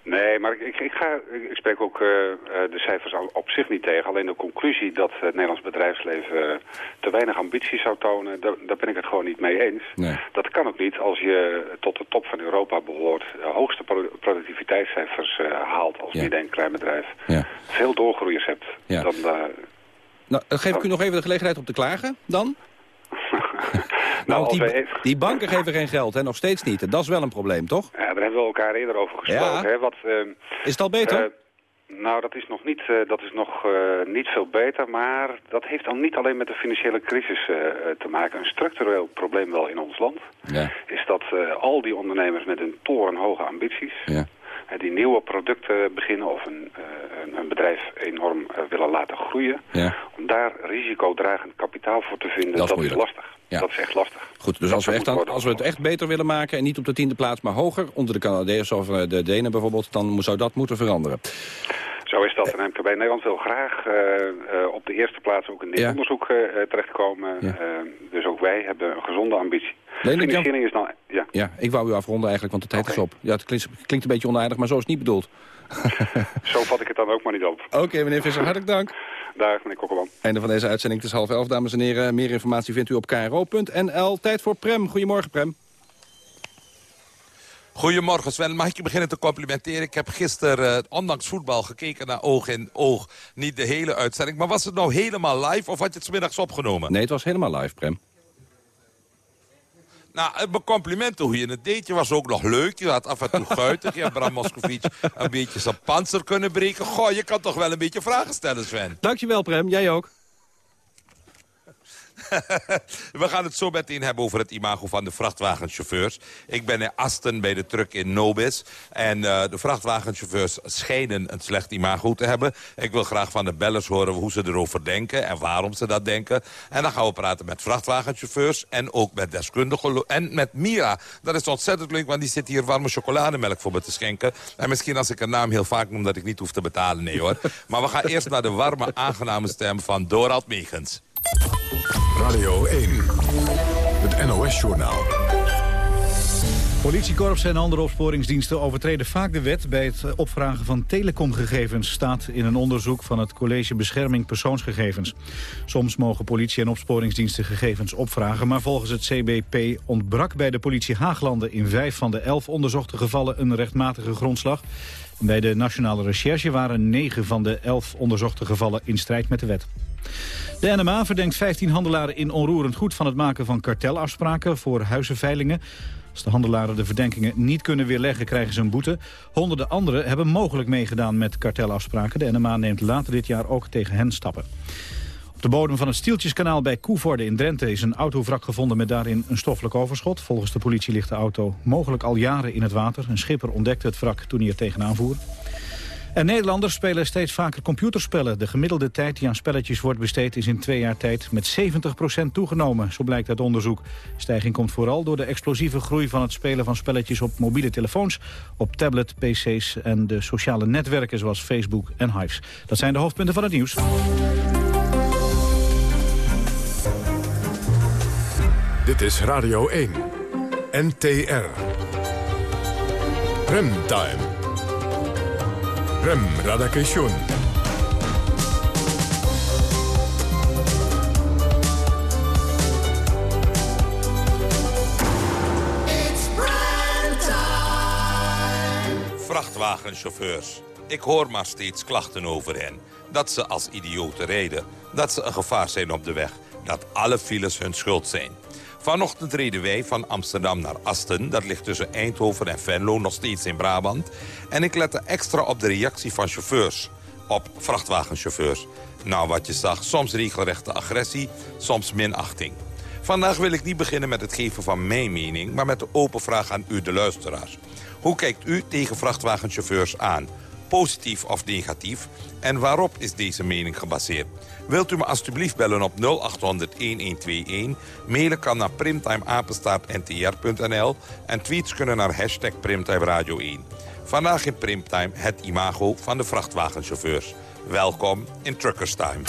Nee, maar ik, ik, ga, ik spreek ook eh, eh, de cijfers al op zich niet tegen. Alleen de conclusie dat het Nederlands bedrijfsleven eh, te weinig ambitie zou tonen, daar, daar ben ik het gewoon niet mee eens. Nee. Dat kan ook niet als je tot de top van Europa behoort, de hoogste pro- productiviteitscijfers eh, haalt als Ja. midden- en kleinbedrijf. Ja. Veel doorgroeiers hebt. Ja. Dan, eh, Nou, dan geef ik u nog even de gelegenheid om te klagen, dan. Nou, als die, die banken geven geen geld, hè? nog steeds niet. En dat is wel een probleem, toch? Ja, daar hebben we elkaar eerder over gesproken. Ja. Hè, wat, ehm, Is het al beter? eh, nou, dat is nog, niet, eh, dat is nog eh, niet veel beter, maar dat heeft dan niet alleen met de financiële crisis te maken. Een structureel probleem wel in ons land ja. is dat al die ondernemers met hun torenhoge ambities, Ja. Eh, die nieuwe producten beginnen of een, eh, een, bedrijf enorm eh, willen laten groeien, Ja. om daar risicodragend kapitaal voor te vinden, Dat is dat, is moeilijk. lastig. Ja. Dat is echt lastig. Goed, dus Dat als we, echt dan, als we het echt beter willen maken... en niet op de tiende plaats, maar hoger, onder de Canadezen of de Denen bijvoorbeeld... dan moet- zou dat moeten veranderen. Zo is dat. En MKB Nederland wil graag eh, eh, op de eerste plaats ook in dit Ja. onderzoek eh, terechtkomen. Ja. Dus ook wij hebben een gezonde ambitie. Jan- Financiering is dan... Ja. Ja, ik wou u afronden eigenlijk, want de tijd is op. Ja, het klinkt, klinkt een beetje onaardig, maar zo is het niet bedoeld. Zo vat ik het dan ook maar niet op. Oké, meneer Visser, hartelijk dank. Dag, meneer Kokkelman. Einde van deze uitzending. Het is half elf, dames en heren. Meer informatie vindt u op kro.nl. Tijd voor Prem. Goedemorgen, Prem. Goedemorgen Sven, mag ik je beginnen te complimenteren? Ik heb gisteren, eh, ondanks voetbal, gekeken naar oog in oog. Niet de hele uitzending, maar was het nou helemaal live of had je het 's middags opgenomen? Nee, het was helemaal live, Prem. Nou, eh, mijn complimenten hoe je het deed. Je was ook nog leuk. Je had af en toe guitig. Je hebt Bram Moscovic een beetje zijn panzer kunnen breken. Goh, je kan toch wel een beetje vragen stellen, Sven. Dankjewel, Prem. Jij ook. We gaan het zo meteen hebben over het imago van de vrachtwagenchauffeurs. Ik ben in Asten bij de truck in Nobis. En eh, de vrachtwagenchauffeurs schijnen een slecht imago te hebben. Ik wil graag van de bellers horen hoe ze erover denken en waarom ze dat denken. En dan gaan we praten met vrachtwagenchauffeurs en ook met deskundigen. En met Mira. Dat is ontzettend leuk, want die zit hier warme chocolademelk voor me te schenken. En misschien als ik een naam heel vaak noem dat ik niet hoef te betalen. Nee hoor. Maar we gaan eerst naar de warme, aangename stem van Dorald Megens. Radio 1. Het NOS-journaal. Politiekorps en andere opsporingsdiensten overtreden vaak de wet... bij het opvragen van telecomgegevens, staat in een onderzoek... van het College Bescherming Persoonsgegevens. Soms mogen politie en opsporingsdiensten gegevens opvragen... maar volgens het CBP ontbrak bij de politie Haaglanden... in vijf van de elf onderzochte gevallen een rechtmatige grondslag. Bij de Nationale Recherche waren negen van de elf onderzochte gevallen in strijd met de wet. De NMA verdenkt 15 handelaren in onroerend goed van het maken van kartelafspraken voor huizenveilingen. Als de handelaren de verdenkingen niet kunnen weerleggen, krijgen ze een boete. Honderden anderen hebben mogelijk meegedaan met kartelafspraken. De NMA neemt later dit jaar ook tegen hen stappen. Op de bodem van het Stieltjeskanaal bij Koevoorde in Drenthe is een autovrak gevonden met daarin een stoffelijk overschot. Volgens de politie ligt de auto mogelijk al jaren in het water. Een schipper ontdekte het wrak toen hij er tegenaan voer. En Nederlanders spelen steeds vaker computerspellen. De gemiddelde tijd die aan spelletjes wordt besteed is in twee jaar tijd met 70% toegenomen. Zo blijkt uit onderzoek. De stijging komt vooral door de explosieve groei van het spelen van spelletjes op mobiele telefoons, op tablet, pc's en de sociale netwerken zoals Facebook en Hives. Dat zijn de hoofdpunten van het nieuws. Dit is Radio 1. NTR. Remtime. Rem Radakation. Vrachtwagenchauffeurs. Ik hoor maar steeds klachten over hen. Dat ze als idioten rijden. Dat ze een gevaar zijn op de weg. Dat alle files hun schuld zijn. Vanochtend reden wij van Amsterdam naar Asten. Dat ligt tussen Eindhoven en Venlo, nog steeds in Brabant. En ik lette extra op de reactie van chauffeurs. Op vrachtwagenchauffeurs. Nou, wat je zag, soms regelrechte agressie, soms minachting. Vandaag wil ik niet beginnen met het geven van mijn mening... maar met de open vraag aan u, de luisteraars. Hoe kijkt u tegen vrachtwagenchauffeurs aan? Positief of negatief? En waarop is deze mening gebaseerd? Wilt u me alstublieft bellen op 0800-1121? Mailen kan naar primtimeapenstaartntr.nl en tweets kunnen naar hashtag Primtime Radio 1. Vandaag in Primtime het imago van de vrachtwagenchauffeurs. Welkom in Truckers Time.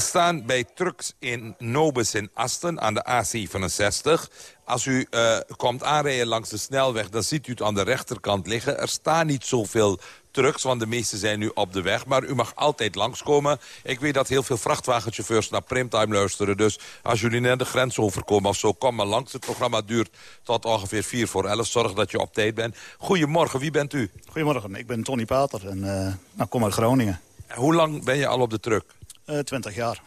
We staan bij Trucks in Nobis in Asten aan de A67. Als u uh, komt aanrijden langs de snelweg, dan ziet u het aan de rechterkant liggen. Er staan niet zoveel trucks, want de meeste zijn nu op de weg. Maar u mag altijd langskomen. Ik weet dat heel veel vrachtwagenchauffeurs naar Primtime luisteren. Dus als jullie net de grens overkomen of zo, kom maar langs. Het programma duurt tot ongeveer 4 voor 11. Zorg dat je op tijd bent. Goedemorgen, wie bent u? Goedemorgen, ik ben Tony Pater en uh, nou, kom uit Groningen. Hoe lang ben je al op de truck? Eh 20 jaar.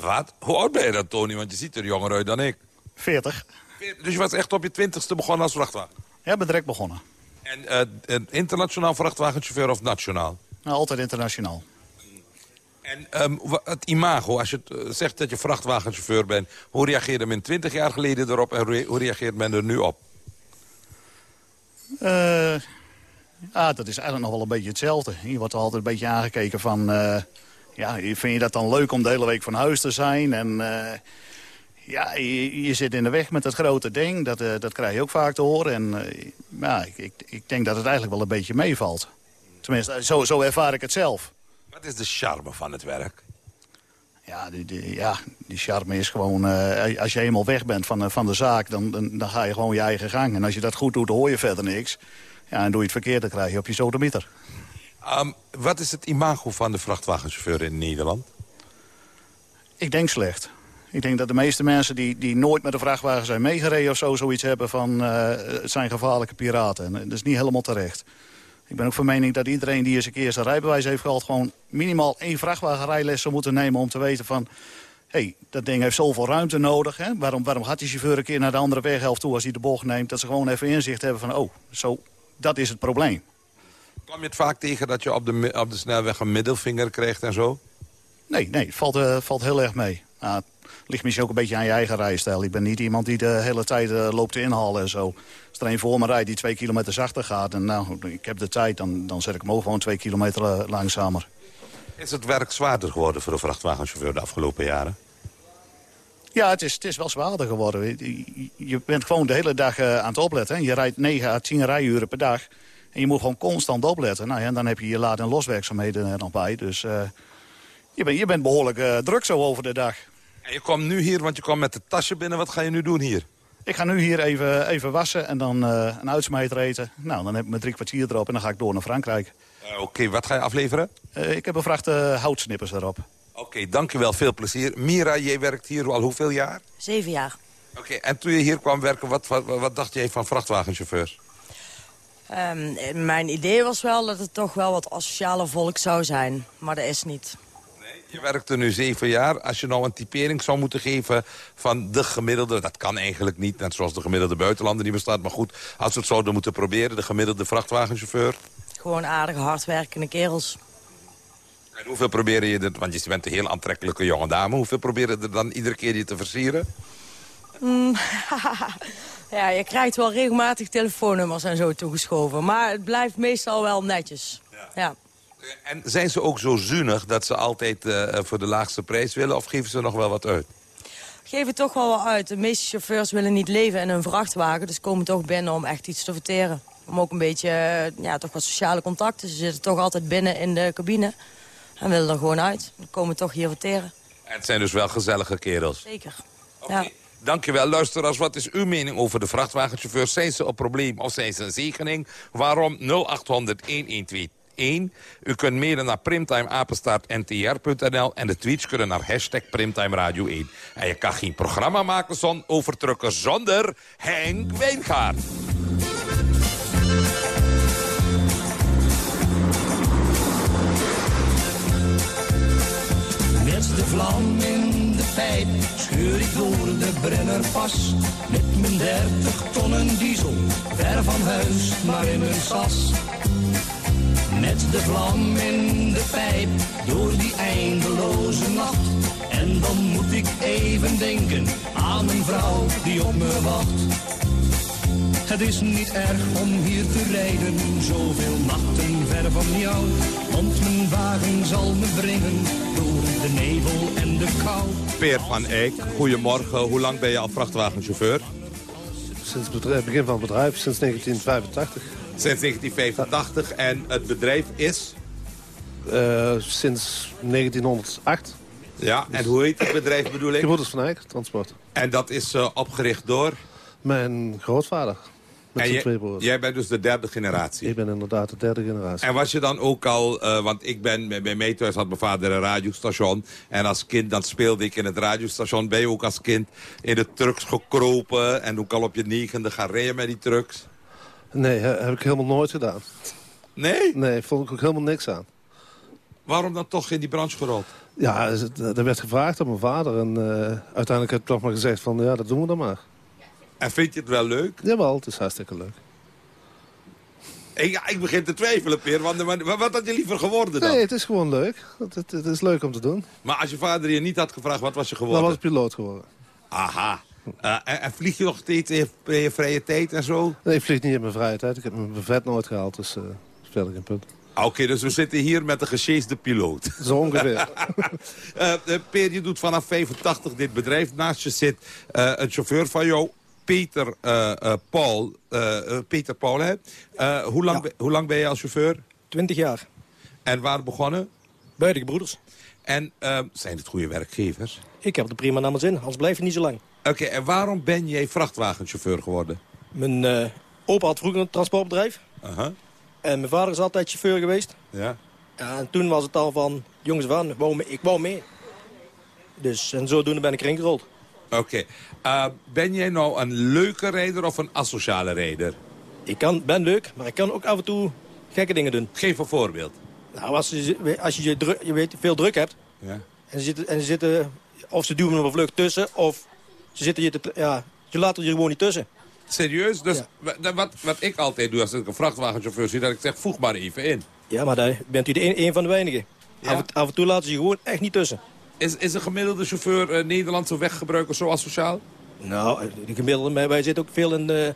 Wat? Hoe oud ben je dan, Tony? Want je ziet er jonger uit dan ik. 40. Dus je was echt op je twintigste begonnen als vrachtwagen? Ja, ben direct begonnen. En eh, een internationaal vrachtwagenchauffeur of nationaal? Nou, altijd internationaal. En ehm, het imago, als je eh, zegt dat je vrachtwagenchauffeur bent... hoe reageerde men 20 jaar geleden erop en hoe reageert men er nu op? Eh, ja, dat is eigenlijk nog wel een beetje hetzelfde. Je wordt er altijd een beetje aangekeken van... eh, ja, vind je dat dan leuk om de hele week van huis te zijn? En eh, ja, je, je zit in de weg met dat grote ding. Dat, eh, dat krijg je ook vaak te horen. En eh, ja, ik, ik, ik denk dat het eigenlijk wel een beetje meevalt. Tenminste, zo, zo ervaar ik het zelf. Wat is de charme van het werk? Ja, die, die, ja, die charme is gewoon... als je eenmaal weg bent van, van de zaak, dan, dan, dan ga je gewoon je eigen gang. En als je dat goed doet, dan hoor je verder niks. Ja, en doe je het verkeerd, dan krijg je op je sodemieter. Ehm, wat is het imago van de vrachtwagenchauffeur in Nederland? Ik denk slecht. Ik denk dat de meeste mensen die, die nooit met een vrachtwagen zijn meegereden of zo... zoiets hebben van, eh, het zijn gevaarlijke piraten. En dat is niet helemaal terecht. Ik ben ook van mening dat iedereen die eens een keer zijn rijbewijs heeft gehad... gewoon minimaal één vrachtwagenrijles zou moeten nemen om te weten van... hé, hey, dat ding heeft zoveel ruimte nodig. Hè? Waarom, waarom gaat die chauffeur een keer naar de andere weghelft toe als hij de bocht neemt? Dat ze gewoon even inzicht hebben van, oh, zo, dat is het probleem. Kwam je het vaak tegen dat je op de, op de snelweg een middelvinger kreeg en zo? Nee, nee, het valt, eh, valt heel erg mee. Het ligt misschien ook een beetje aan je eigen rijstijl. Ik ben niet iemand die de hele tijd eh, loopt te inhalen en zo. Als er een voor me rijdt die twee kilometer zachter gaat... en nou, ik heb de tijd, dan, dan zet ik hem ook gewoon twee kilometer eh, langzamer. Is het werk zwaarder geworden voor een vrachtwagenchauffeur de afgelopen jaren? Ja, het is, het is wel zwaarder geworden. Je- bent gewoon de hele dag aan het opletten. hè. Je rijdt 9 à 10 rijuren per dag. En je moet gewoon constant opletten. Nou ja, en dan heb je je laad- en loswerkzaamheden er nog bij. Dus eh, je, bent je bent behoorlijk eh, druk zo over de dag. En je kwam nu hier, want je kwam met de tasje binnen. Wat ga je nu doen hier? Ik ga nu hier even, even wassen en dan eh, een uitsmijter eten. Nou, dan heb ik mijn drie kwartier erop en dan ga ik door naar Frankrijk. Eh, Oké, wat ga je afleveren? Eh, ik heb een vracht eh, houtsnippers erop. Oké, dankjewel. Veel plezier. Mira, jij werkt hier al hoeveel jaar? Zeven jaar. Oké, en toen je hier kwam werken, wat, wat, wat dacht jij van vrachtwagenchauffeurs? Ehm, mijn idee was wel dat het toch wel wat asociale volk zou zijn. Maar dat is niet. Je werkt er nu zeven jaar. Als je nou een typering zou moeten geven van de gemiddelde... dat kan eigenlijk niet, net zoals de gemiddelde buitenlander die bestaat. Maar goed, als we het zouden moeten proberen, de gemiddelde vrachtwagenchauffeur... Gewoon aardige, hardwerkende kerels. En hoeveel proberen je, dit, want je bent een heel aantrekkelijke jonge dame... hoeveel proberen er dan iedere keer je te versieren? Mm, ja, je krijgt wel regelmatig telefoonnummers en zo toegeschoven. Maar het blijft meestal wel netjes. Ja. En zijn ze ook zo zuinig dat ze altijd eh, voor de laagste prijs willen... of geven ze nog wel wat uit? Het toch wel wat uit. De meeste chauffeurs willen niet leven in een vrachtwagen. Dus komen toch binnen om echt iets te verteren. Om ook een beetje, eh, ja, toch wat sociale contacten. Ze zitten toch altijd binnen in de cabine. En willen er gewoon uit. Dan komen toch hier verteren. En het zijn dus wel gezellige kerels. Zeker. Ja. Dankjewel. Luisteraars, wat is uw mening over de vrachtwagenchauffeurs? Zijn ze een probleem of zijn ze een zegening? Waarom 0800-1121? U kunt mailen naar primtimeapenstaartntr.nl en de tweets kunnen naar hashtag Primtime Radio 1. En je kan geen programma maken zon over trucken zonder Henk Wijngaard. Met de vlam in de pijp ik door de Brennerpas. Met mijn 30 tonnen diesel, ver van huis, maar in mijn sas. Met de vlam in de pijp, door die eindeloze nacht. En dan moet ik even denken aan een vrouw die op me wacht. Het is niet erg om hier te rijden, zoveel nachten ver van jou. Want mijn wagen zal me brengen door de nevel en de kou. Peer van Eyck, goedemorgen. Hoe lang ben je al vrachtwagenchauffeur? Sinds het begin van het bedrijf, sinds 1985. Sinds 1985 en het bedrijf is? Uh, sinds 1908. Ja, en hoe heet het bedrijf bedoel ik? Gebroeders van Eyck, transport. En dat is uh, opgericht door? Mijn grootvader. Met en zijn twee je, broers. jij bent dus de derde generatie? Ik ben inderdaad de derde generatie. En was je dan ook al, uh, want ik ben, bij mij thuis had mijn vader een radiostation. En als kind, dan speelde ik in het radiostation. Ben je ook als kind in de trucks gekropen en ook al op je negende gaan rijden met die trucks? Nee, heb ik helemaal nooit gedaan. Nee? Nee, vond ik ook helemaal niks aan. Waarom dan toch in die branche gerold? Ja, er werd gevraagd aan mijn vader. En eh, uiteindelijk heb ik toch maar gezegd van, ja, dat doen we dan maar. En vind je het wel leuk? Jawel, het is hartstikke leuk. Ik, ik begin te twijfelen, Peer. Want, maar, wat had je liever geworden dan? Nee, het is gewoon leuk. Het, het, het is leuk om te doen. Maar als je vader je niet had gevraagd, wat was je geworden? Dan was ik piloot geworden. Aha. Eh, en, en vlieg je nog steeds in je, in je vrije tijd en zo? Nee, ik vlieg niet in mijn vrije tijd. Ik heb mijn vet nooit gehaald, dus eh verder geen punt. Ah, Oké, dus we zitten hier met een gesjeesde piloot. Zo ongeveer. Eh, Peer, je doet vanaf 85 dit bedrijf. Naast je zit een chauffeur van jou, Peter eh, eh, Paul. eh, Peter Paul, hè? Hoe, lang, hoe lang ben je als chauffeur? 20 jaar. En waar begonnen? Bij de gebroeders. En zijn het goede werkgevers? Ik heb er prima naar mijn zin, anders blijf je niet zo lang. Oké, en waarom ben jij vrachtwagenchauffeur geworden? Mijn opa had vroeger een transportbedrijf. Aha. En mijn vader is altijd chauffeur geweest. Ja. Ja, en toen was het al van, jongens van, ik wou mee. Dus, en zodoende ben ik erin gerold. Oké. Eh, ben jij nou een leuke rijder of een asociale rijder? Ik kan, ben leuk, maar ik kan ook af en toe gekke dingen doen. Geef een voorbeeld. Nou, als je, als je, je, druk, je weet, veel druk hebt... Ja. En ze zitten, en ze zitten of ze duwen een vlucht tussen, of ze zitten je te... Ja, je laat er je gewoon niet tussen. Serieus? Dus wa- wat, wat ik altijd doe als ik een vrachtwagenchauffeur zie, dat ik zeg, voeg maar even in. Ja, maar daar bent u de een, een van de weinigen. Af, en, af en toe laten ze je gewoon echt niet tussen. Is, is een gemiddelde chauffeur eh, Nederlandse weggebruiker zo asociaal? Nou, de gemiddelde, maar wij zitten ook veel in de,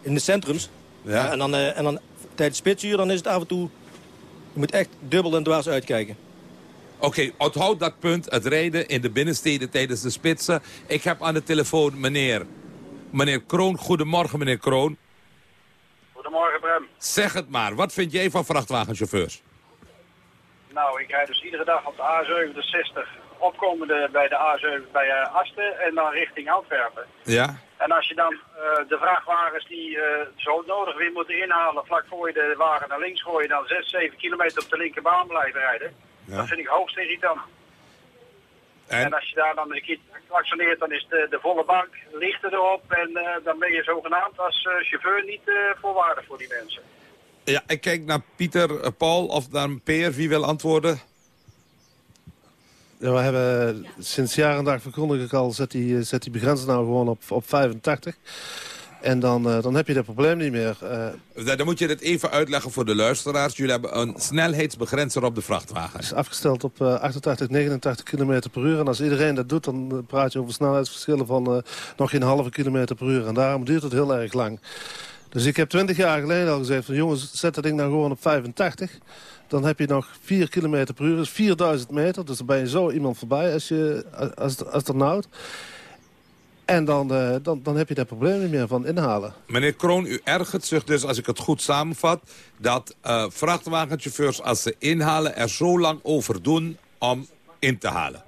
in de centrums. Ja. en, dan, eh, en dan tijdens spitsuur, dan is het af en toe... Je moet echt dubbel en dwars uitkijken. Oké, onthoud dat punt, het rijden in de binnensteden tijdens de spitsen. Ik heb aan de telefoon meneer, meneer Kroon. Goedemorgen, meneer Kroon. Goedemorgen, Brem. Zeg het maar, wat vind jij van vrachtwagenchauffeurs? Nou, ik rijd dus iedere dag op de A67, opkomende bij de A7 bij eh, Asten en dan richting Antwerpen. Ja? En als je dan eh, de vrachtwagens die eh, zo nodig weer moeten inhalen, vlak voor je de wagen naar links gooien, dan 6, 7 kilometer op de linkerbaan blijven rijden, dat vind ik hoogst irritant. En? als je daar dan een keer klaksoneert, dan is de, de volle bank lichter erop en dan ben je zogenaamd als chauffeur niet voorwaardig voor die mensen. Ja, ik kijk naar Pieter, Paul of naar Peer. Wie wil antwoorden? Ja, we hebben sinds jaar en dag verkondig ik al, zet die, zet die nou gewoon op, op 85. En dan, eh, dan heb je dat probleem niet meer. Eh, Dan dan moet je het even uitleggen voor de luisteraars. Jullie hebben een snelheidsbegrenzer op de vrachtwagens. is afgesteld op eh, 88, 89 km per uur. En als iedereen dat doet, dan eh, praat je over snelheidsverschillen van nog geen halve kilometer per uur. En daarom duurt het heel erg lang. Dus ik heb 20 jaar geleden al gezegd van jongens, zet dat ding nou gewoon op 85. Dan heb je nog 4 km per uur, dus 4000 meter. Dus dan ben je zo iemand voorbij als, je, als, als het nauwt. En dan, eh, dan, dan heb je dat probleem niet meer van inhalen. Meneer Kroon, u ergert zich dus, als ik het goed samenvat... dat eh, vrachtwagenchauffeurs, als ze inhalen, er zo lang over doen om in te halen.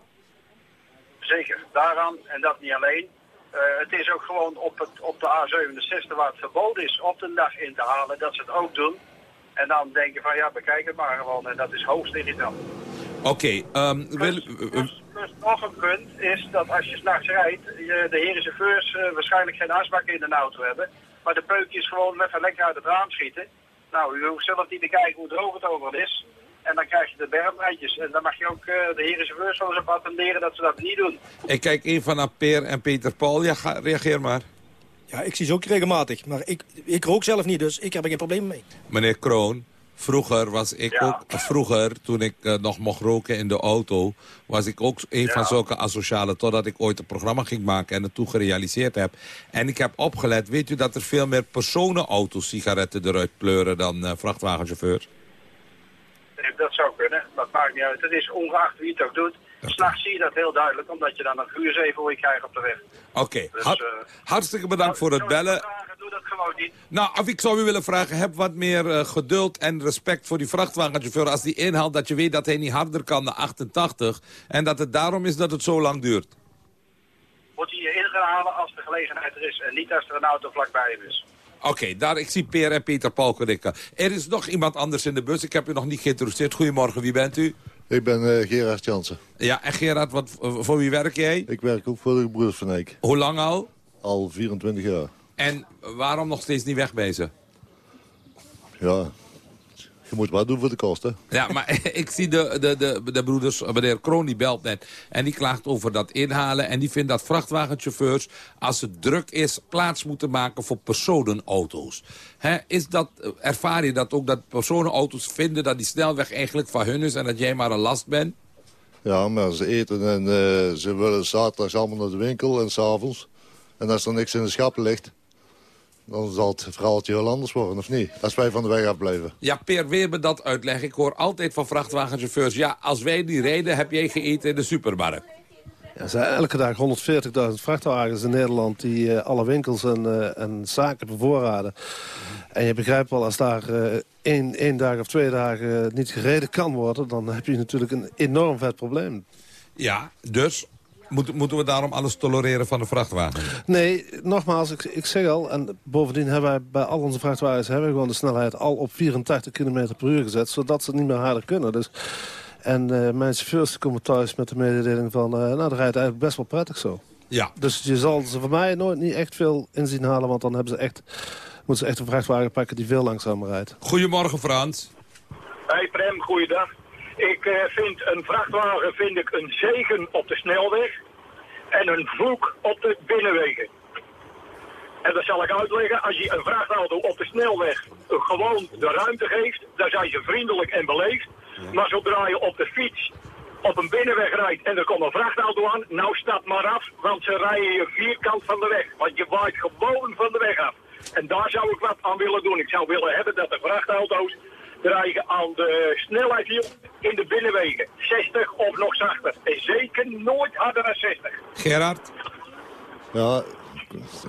Zeker, daaraan en dat niet alleen. Eh, het is ook gewoon op, het, op de A67 waar het verboden is op de dag in te halen, dat ze het ook doen. En dan denken van ja, bekijk het maar gewoon en dat is hoogst irritant. Oké, ehm, wil- eh, Plus nog een punt is dat als je s'nachts rijdt, je, de heren chauffeurs eh, waarschijnlijk geen asbak in een auto hebben. Maar de peukjes gewoon even lekker uit het raam schieten. Nou, u hoeft zelf niet te kijken hoe droog het overal is. En dan krijg je de bermbreidjes. En dan mag je ook eh, de heren chauffeurs wel eens op attenderen dat ze dat niet doen. ik kijk even naar Peer en Peter Paul. Ja, ga, reageer maar. Ja, ik zie ze ook regelmatig. Maar ik, ik rook zelf niet, dus ik heb er geen probleem mee. Meneer Kroon, vroeger was ik ook... Vroeger, toen ik eh, nog mocht roken in de auto... was ik ook een van zulke asocialen... totdat ik ooit een programma ging maken en het toen gerealiseerd heb. En ik heb opgelet, weet u dat er veel meer personenauto's sigaretten eruit pleuren... dan eh, vrachtwagenchauffeurs? Dat zou kunnen, dat maakt niet uit. Het is ongeacht wie het ook doet. S'nachts zie je dat heel duidelijk, omdat je dan een vuurzee voor je krijgt op de weg. Oké, Dus, hart- eh, hartstikke bedankt voor het bellen. Doe dat gewoon niet. Nou, of ik zou u willen vragen, heb wat meer eh, geduld en respect voor die vrachtwagenchauffeur... als die inhaalt dat je weet dat hij niet harder kan dan 88... en dat het daarom is dat het zo lang duurt. Moet hij je in gaan halen als de gelegenheid er is en niet als er een auto vlakbij hem is. Oké, daar ik zie Peer en Peter Paul knikken. Er is nog iemand anders in de bus. Ik heb u nog niet geïntroduceerd. Goedemorgen, wie bent u? Ik ben eh, Gerard Jansen. Ja, en Gerard, wat, eh, voor wie werk jij? Ik werk ook voor de Gebroeders van Eek. Hoe lang al? Al 24 jaar. En waarom nog steeds niet wegwezen? Ja, Je moet wat doen voor de kosten. Ja, maar ik zie de, de, de, de broeders, meneer Kroon die belt net... en die klaagt over dat inhalen... en die vindt dat vrachtwagenchauffeurs, als het druk is... plaats moeten maken voor personenauto's. Is dat, ervaar je dat ook, dat personenauto's vinden... dat die snelweg eigenlijk van hun is en dat jij maar een last bent? Ja, maar ze eten en eh, ze willen zaterdags allemaal naar de winkel en s'avonds. En als er niks in de schappen ligt... dan zal het verhaaltje heel anders worden, of niet? Als wij van de weg afblijven. Ja, Peer, weer me dat uitleggen. Ik hoor altijd van vrachtwagenchauffeurs... ja, als wij die reden, heb jij gegeten in de supermarkt. Ja, er zijn elke dag 140.000 vrachtwagens in Nederland... die eh, alle winkels en, eh, en zaken bevoorraden. En je begrijpt wel, als daar eh, één, één dag of twee dagen niet gereden kan worden... dan heb je natuurlijk een enorm vet probleem. Ja, dus moeten, moeten we daarom alles tolereren van de vrachtwagen? Nee, nogmaals, ik, ik zeg al... en bovendien hebben wij bij al onze vrachtwagens... hebben we gewoon de snelheid al op 84 km per uur gezet... zodat ze niet meer harder kunnen. Dus, en eh, mijn chauffeurs komen thuis met de mededeling van... eh, nou, dat rijdt eigenlijk best wel prettig zo. Ja. Dus je zal ze van mij nooit niet echt veel inzien halen... want dan hebben ze echt, moeten ze echt een vrachtwagen pakken die veel langzamer rijdt. Goedemorgen, Frans. Hey Prem, goeiedag. Ik eh, vind een vrachtwagen vind ik een zegen op de snelweg en een vloek op de binnenwegen. En dat zal ik uitleggen. Als je een vrachtauto op de snelweg gewoon de ruimte geeft, dan zijn ze vriendelijk en beleefd. Maar zodra je op de fiets op een binnenweg rijdt en er komt een vrachtauto aan, nou stap maar af, want ze rijden je vierkant van de weg. Want je waait gewoon van de weg af. En daar zou ik wat aan willen doen. Ik zou willen hebben dat de vrachtauto's dreigen aan de snelheid hier in de binnenwegen. 60 of nog zachter. En zeker nooit harder dan 60. Gerard? Ja,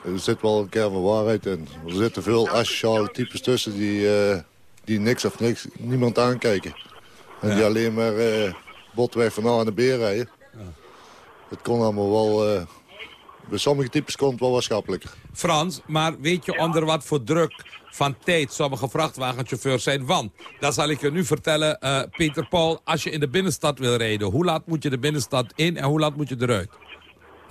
er zit wel een kern van waarheid in. Er zitten veel asociale types tussen die, eh, die niks of niks, niemand aankijken. En die alleen maar eh botweg van A naar B rijden. Het kon allemaal wel... eh, bij sommige types komt het wel wat schappelijker. Frans, maar weet je onder wat voor druk van tijd sommige vrachtwagenchauffeurs zijn? Want, dat zal ik je nu vertellen, eh, Peter Paul, als je in de binnenstad wil rijden, hoe laat moet je de binnenstad in en hoe laat moet je eruit?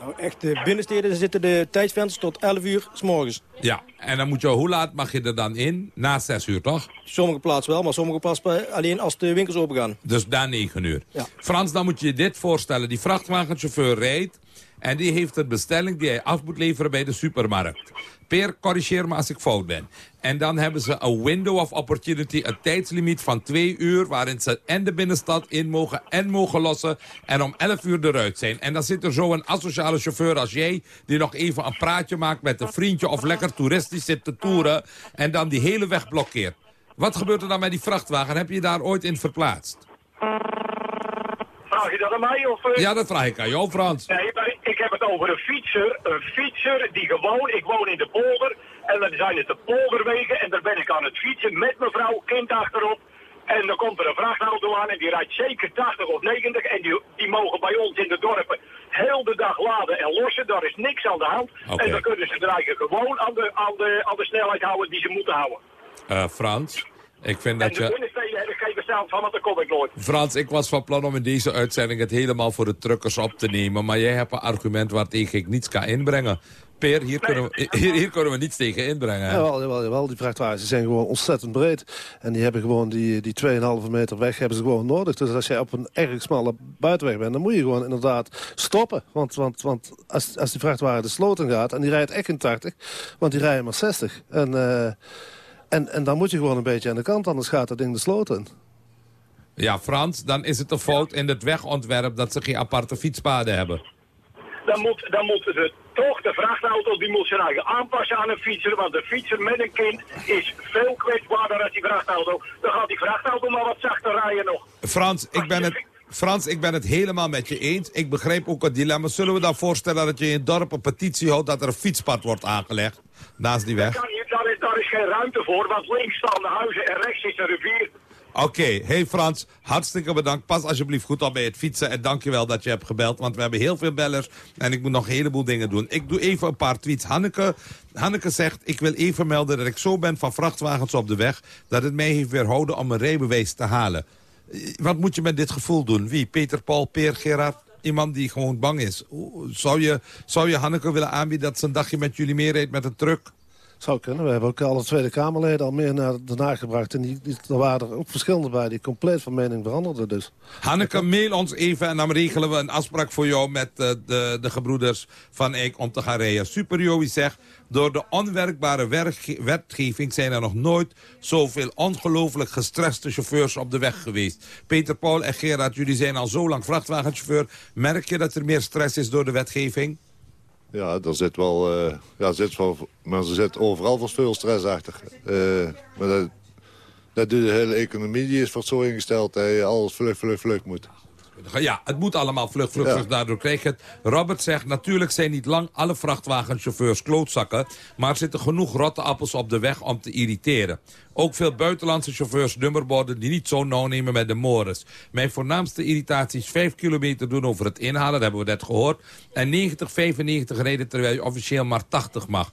Nou, echt, de binnensteden zitten de tijdsvensters tot 11 uur s morgens. Ja, en dan moet je, hoe laat mag je er dan in? Na 6 uur, toch? Sommige plaatsen wel, maar sommige plaatsen alleen als de winkels open gaan. Dus na 9 uur. Ja. Frans, dan moet je je dit voorstellen. Die vrachtwagenchauffeur rijdt en die heeft een bestelling die hij af moet leveren bij de supermarkt. Peer, corrigeer me als ik fout ben. En dan hebben ze een window of opportunity, een tijdslimiet van twee uur... waarin ze en de binnenstad in mogen en mogen lossen... en om 11 uur eruit zijn. En dan zit er zo een asociale chauffeur als jij... die nog even een praatje maakt met een vriendje... of lekker toeristisch zit te toeren... en dan die hele weg blokkeert. Wat gebeurt er dan met die vrachtwagen? Heb je daar ooit in verplaatst? Vraag je dat aan mij? Of, eh? Ja, dat vraag ik aan jou, Frans. Nee, ik heb het over een fietser. Een fietser die gewoon, ik woon in de polder. En dan zijn het de polderwegen. En daar ben ik aan het fietsen met mevrouw, kind achterop. En dan komt er een vrachtauto aan en die rijdt zeker 80 of 90. En die, die mogen bij ons in de dorpen heel de dag laden en lossen. Daar is niks aan de hand. En dan kunnen ze dreigen gewoon aan de, aan, de, aan de snelheid houden die ze moeten houden. Eh, Frans, ik vind En dat de je... van, want kom ik nooit. Frans, ik was van plan om in deze uitzending het helemaal voor de truckers op te nemen. Maar jij hebt een argument waar tegen ik niets kan inbrengen. Peer, hier kunnen we, hier, hier kunnen we niets tegen inbrengen. hè? Jawel, jawel, jawel, die vrachtwagens zijn gewoon ontzettend breed. En die hebben gewoon die, die 2,5 meter weg hebben ze gewoon nodig. Dus als je op een erg smalle buitenweg bent, dan moet je gewoon inderdaad stoppen. Want, want, want als, als die vrachtwagen de sloot in gaat en die rijdt echt in 80, want die rijden maar 60. En, eh, en, en dan moet je gewoon een beetje aan de kant, anders gaat dat ding de sloot in. Ja, Frans, dan is het een fout in het wegontwerp dat ze geen aparte fietspaden hebben. Dan, moet, dan moeten ze toch, de vrachtauto, die moet zijn eigen aanpassen aan een fietser. Want de fietser met een kind is veel kwetsbaarder dan die vrachtauto. Dan gaat die vrachtauto maar wat zachter rijden nog. Frans, ik ben het... Frans, ik ben het helemaal met je eens. Ik begreep ook het dilemma. Zullen we dan voorstellen dat je in het dorp een petitie houdt... dat er een fietspad wordt aangelegd naast die weg? Je- Daar is, daar is geen ruimte voor, want links staan de huizen en rechts is een rivier. Oké, hey Frans, hartstikke bedankt. Pas alsjeblieft goed op bij het fietsen en dankjewel dat je hebt gebeld. Want we hebben heel veel bellers en ik moet nog een heleboel dingen doen. Ik doe even een paar tweets. Hanneke, Hanneke zegt, ik wil even melden dat ik zo ben van vrachtwagens op de weg... dat het mij heeft weerhouden om mijn rijbewijs te halen. Wat moet je met dit gevoel doen? Wie? Peter, Paul, Peer, Gerard? Iemand die gewoon bang is. Zou je, zou je Hanneke willen aanbieden dat ze een dagje met jullie meerijdt met een truck? Zou kunnen. We hebben ook alle Tweede Kamerleden al meer naar gebracht. En die, er waren er ook verschillende bij die compleet van mening veranderden. Dus. Hanneke, mail ons even en dan regelen we een afspraak voor jou met uh, de, de gebroeders van Eik om te gaan rijden. Super Joey zegt, door de onwerkbare wetgeving zijn er nog nooit zoveel ongelooflijk gestreste chauffeurs op de weg geweest. Peter, Paul en Gerard, jullie zijn al zo lang vrachtwagenchauffeur. Merk je dat er meer stress is door de wetgeving? Ja, er zit wel, uh, ja, zit wel, maar er zit overal veel stress achter. Uh, maar dat, dat doet de hele economie, die is voor zo ingesteld dat je alles vlug, vlug, vlug moet. Ja, het moet allemaal vlug, vlug, vlug. Daardoor krijg je het. Robert zegt, natuurlijk zijn niet lang alle vrachtwagenchauffeurs klootzakken... maar er zitten genoeg rotte appels op de weg om te irriteren. Ook veel buitenlandse chauffeurs nummerborden die niet zo nauw nemen met de mores. Mijn voornaamste irritatie is 5 kilometer doen over het inhalen, dat hebben we net gehoord. En 90, 95 rijden terwijl je officieel maar 80 mag.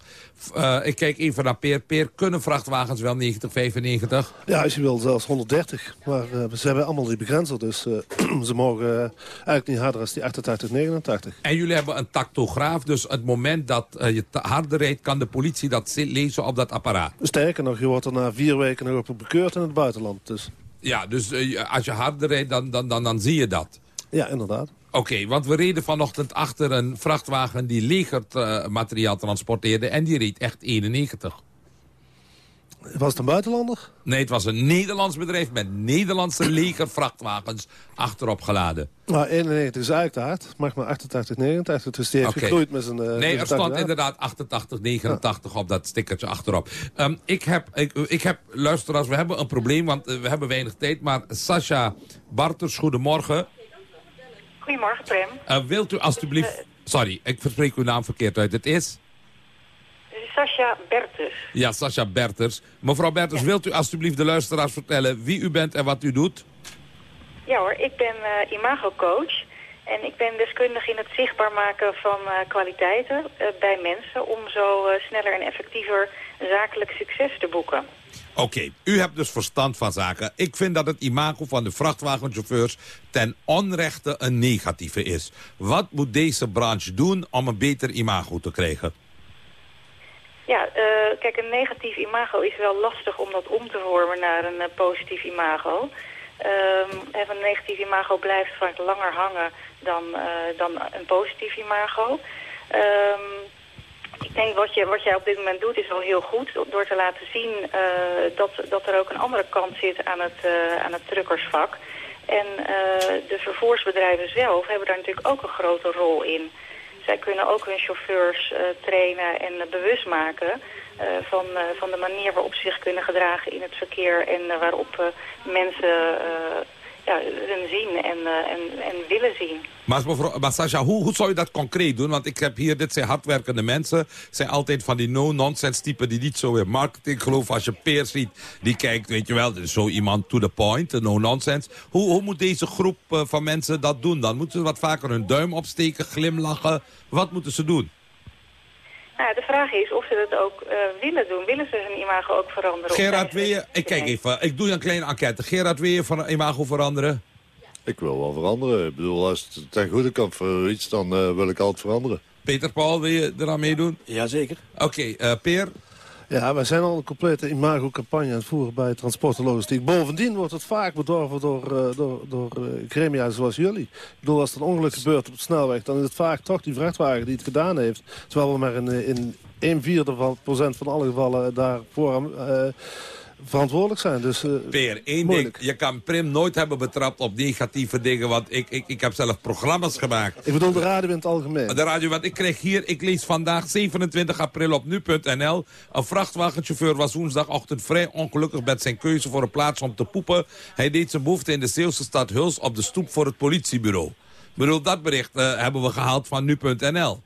Uh, ik kijk even naar Peer. Peer, kunnen vrachtwagens wel 90, 95? Ja, als je wil zelfs 130. Maar uh, ze hebben allemaal die begrenzer, dus uh, ze mogen eigenlijk niet harder als die 88, 89. En jullie hebben een tactograaf, dus het moment dat je harder rijdt... kan de politie dat lezen op dat apparaat? Sterker nog, je wordt er na vier weken nog op bekeurd in het buitenland. Dus. Ja, dus uh, als je harder rijdt, dan, dan, dan, dan zie je dat. Ja, inderdaad. Oké, okay, want we reden vanochtend achter een vrachtwagen die legermateriaal uh, transporteerde... en die reed echt 91. Was het een buitenlander? Nee, het was een Nederlands bedrijf met Nederlandse legervrachtwagens achterop geladen. Nou, 91 is hard. Mag maar 88, 89. Dus die heeft okay. gegroeid met zijn... Uh, nee, er stond inderdaad 88, 89 ja. op dat stickertje achterop. Um, ik, heb, ik, ik heb, luisteraars, we hebben een probleem, want uh, we hebben weinig tijd. Maar Sascha Barters, goedemorgen. Goedemorgen, Prem. Uh, wilt u alstublieft... Sorry, ik verspreek uw naam verkeerd uit. Het is... Sascha Berters. Ja, Sascha Berters. Mevrouw Berters, ja. wilt u alstublieft de luisteraars vertellen wie u bent en wat u doet? Ja hoor, ik ben uh, imagocoach. En ik ben deskundig in het zichtbaar maken van uh, kwaliteiten uh, bij mensen... om zo sneller en effectiever zakelijk succes te boeken. Oké, okay, u hebt dus verstand van zaken. Ik vind dat het imago van de vrachtwagenchauffeurs ten onrechte een negatieve is. Wat moet deze branche doen om een beter imago te krijgen? Ja, uh, kijk, een negatief imago is wel lastig om dat om te vormen naar een uh, positief imago. Um, een negatief imago blijft vaak langer hangen dan, uh, dan een positief imago. Um, ik denk wat, je, wat jij op dit moment doet is wel heel goed door te laten zien dat, dat er ook een andere kant zit aan het, aan het truckersvak. En de vervoersbedrijven zelf hebben daar natuurlijk ook een grote rol in. Zij kunnen ook hun chauffeurs uh, trainen en uh, bewust maken uh, van, van de manier waarop ze zich kunnen gedragen in het verkeer en waarop mensen ja, zien en, en, en willen zien. Maar, mevrouw, Sascha, hoe, hoe zou je dat concreet doen? Want ik heb hier, dit zijn hardwerkende mensen. zijn altijd van die no-nonsense typen die niet zo in marketing geloven. Als je Peer ziet, die kijkt, weet je wel, zo iemand to the point, no-nonsense. Hoe, hoe moet deze groep uh, van mensen dat doen dan? Moeten ze wat vaker hun duim opsteken, glimlachen? Wat moeten ze doen? Nou, de vraag is of ze dat ook uh, willen doen. Willen ze hun imago ook veranderen? Gerard, wil je... Ik kijk even, ik doe een kleine enquête. Gerard, wil je van imago veranderen? Ik wil wel veranderen. Ik bedoel, als het ten goede komt voor iets, dan uh, wil ik altijd veranderen. Peter Paul, wil je eraan meedoen? Jazeker. Oké, okay, uh, Peer? Ja, wij zijn al een complete imago-campagne aan het voeren bij transport en logistiek. Bovendien wordt het vaak bedorven door, uh, door, door uh, gremia zoals jullie. Ik bedoel, als er een ongeluk gebeurt op de snelweg... dan is het vaak toch die vrachtwagen die het gedaan heeft. Terwijl we maar in, in een vierde van, procent van alle gevallen daarvoor... verantwoordelijk zijn. Dus, uh, Peer, één ding. Je kan Prim nooit hebben betrapt op negatieve dingen. Want ik, ik, ik heb zelf programma's gemaakt. Ik bedoel de radio in het algemeen. De radio, want ik kreeg hier, ik lees vandaag 27 april op nu.nl. Een vrachtwagenchauffeur was woensdagochtend vrij ongelukkig met zijn keuze voor een plaats om te poepen. Hij deed zijn behoefte in de Zeeuwse stad Huls op de stoep voor het politiebureau. Ik bedoel, dat bericht uh, hebben we gehaald van nu.nl.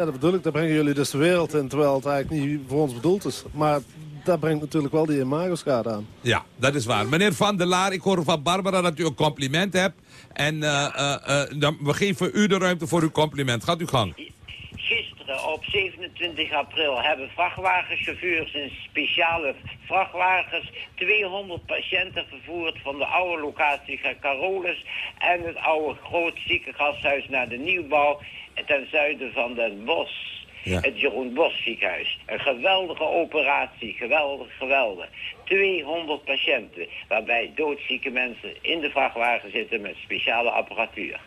Ja, dat bedoel ik. Daar brengen jullie dus de wereld in, terwijl het eigenlijk niet voor ons bedoeld is. Maar dat brengt natuurlijk wel die imago-schade aan. Ja, dat is waar. Meneer Van der Laar, ik hoor van Barbara dat u een compliment hebt. En uh, uh, uh, dan, we geven u de ruimte voor uw compliment. Gaat u gang. Gisteren op 27 april hebben vrachtwagenchauffeurs in speciale vrachtwagens 200 patiënten vervoerd van de oude locatie Carolus en het oude groot ziekenhuis naar de nieuwbouw ten zuiden van Den Bosch. Het Jeroen Bos ziekenhuis. Een geweldige operatie, geweldig, geweldig. 200 patiënten, waarbij doodzieke mensen in de vrachtwagen zitten met speciale apparatuur.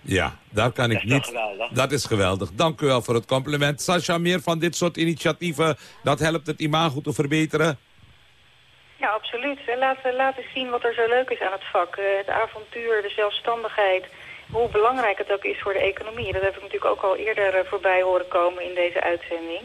Ja, daar kan ik Dat niet... geweldig? Dat is geweldig. Dank u wel voor het compliment. Sascha, meer van dit soort initiatieven, dat helpt het imago te verbeteren? Ja, absoluut. En laten, laten zien wat er zo leuk is aan het vak. Eh, het avontuur, de zelfstandigheid. Hoe belangrijk het ook is voor de economie. Dat heb ik natuurlijk ook al eerder eh, voorbij horen komen in deze uitzending.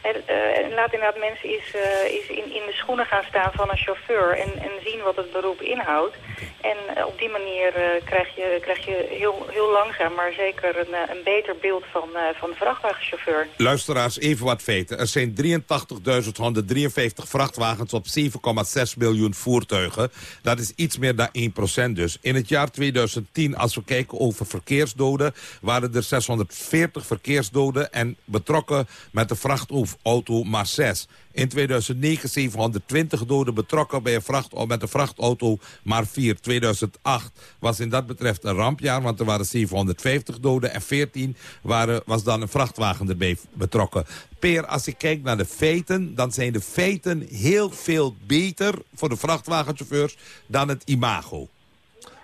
En, eh, laat inderdaad mensen eens, eens in, in de schoenen gaan staan van een chauffeur en, en zien wat het beroep inhoudt. En eh, op die manier eh, krijg je, krijg je heel, heel langzaam, maar zeker een, eh, een beter beeld van, van de vrachtwagenchauffeur. Luisteraars, even wat feiten. Er zijn 83.153 vrachtwagens op 7,6 miljoen voertuigen. Dat is iets meer dan 1% dus. In het jaar 2010, als we kijken over verkeersdoden... waren er 640 verkeersdoden en betrokken met de vrachtauto maar 6. In 2009 720 doden betrokken bij een vracht, met een vrachtauto, maar 4. 2008 was in dat betreft een rampjaar, want er waren 750 doden. En 14 waren, was dan een vrachtwagen erbij betrokken. Peer, als ik kijk naar de feiten, dan zijn de feiten heel veel beter voor de vrachtwagenchauffeurs dan het imago.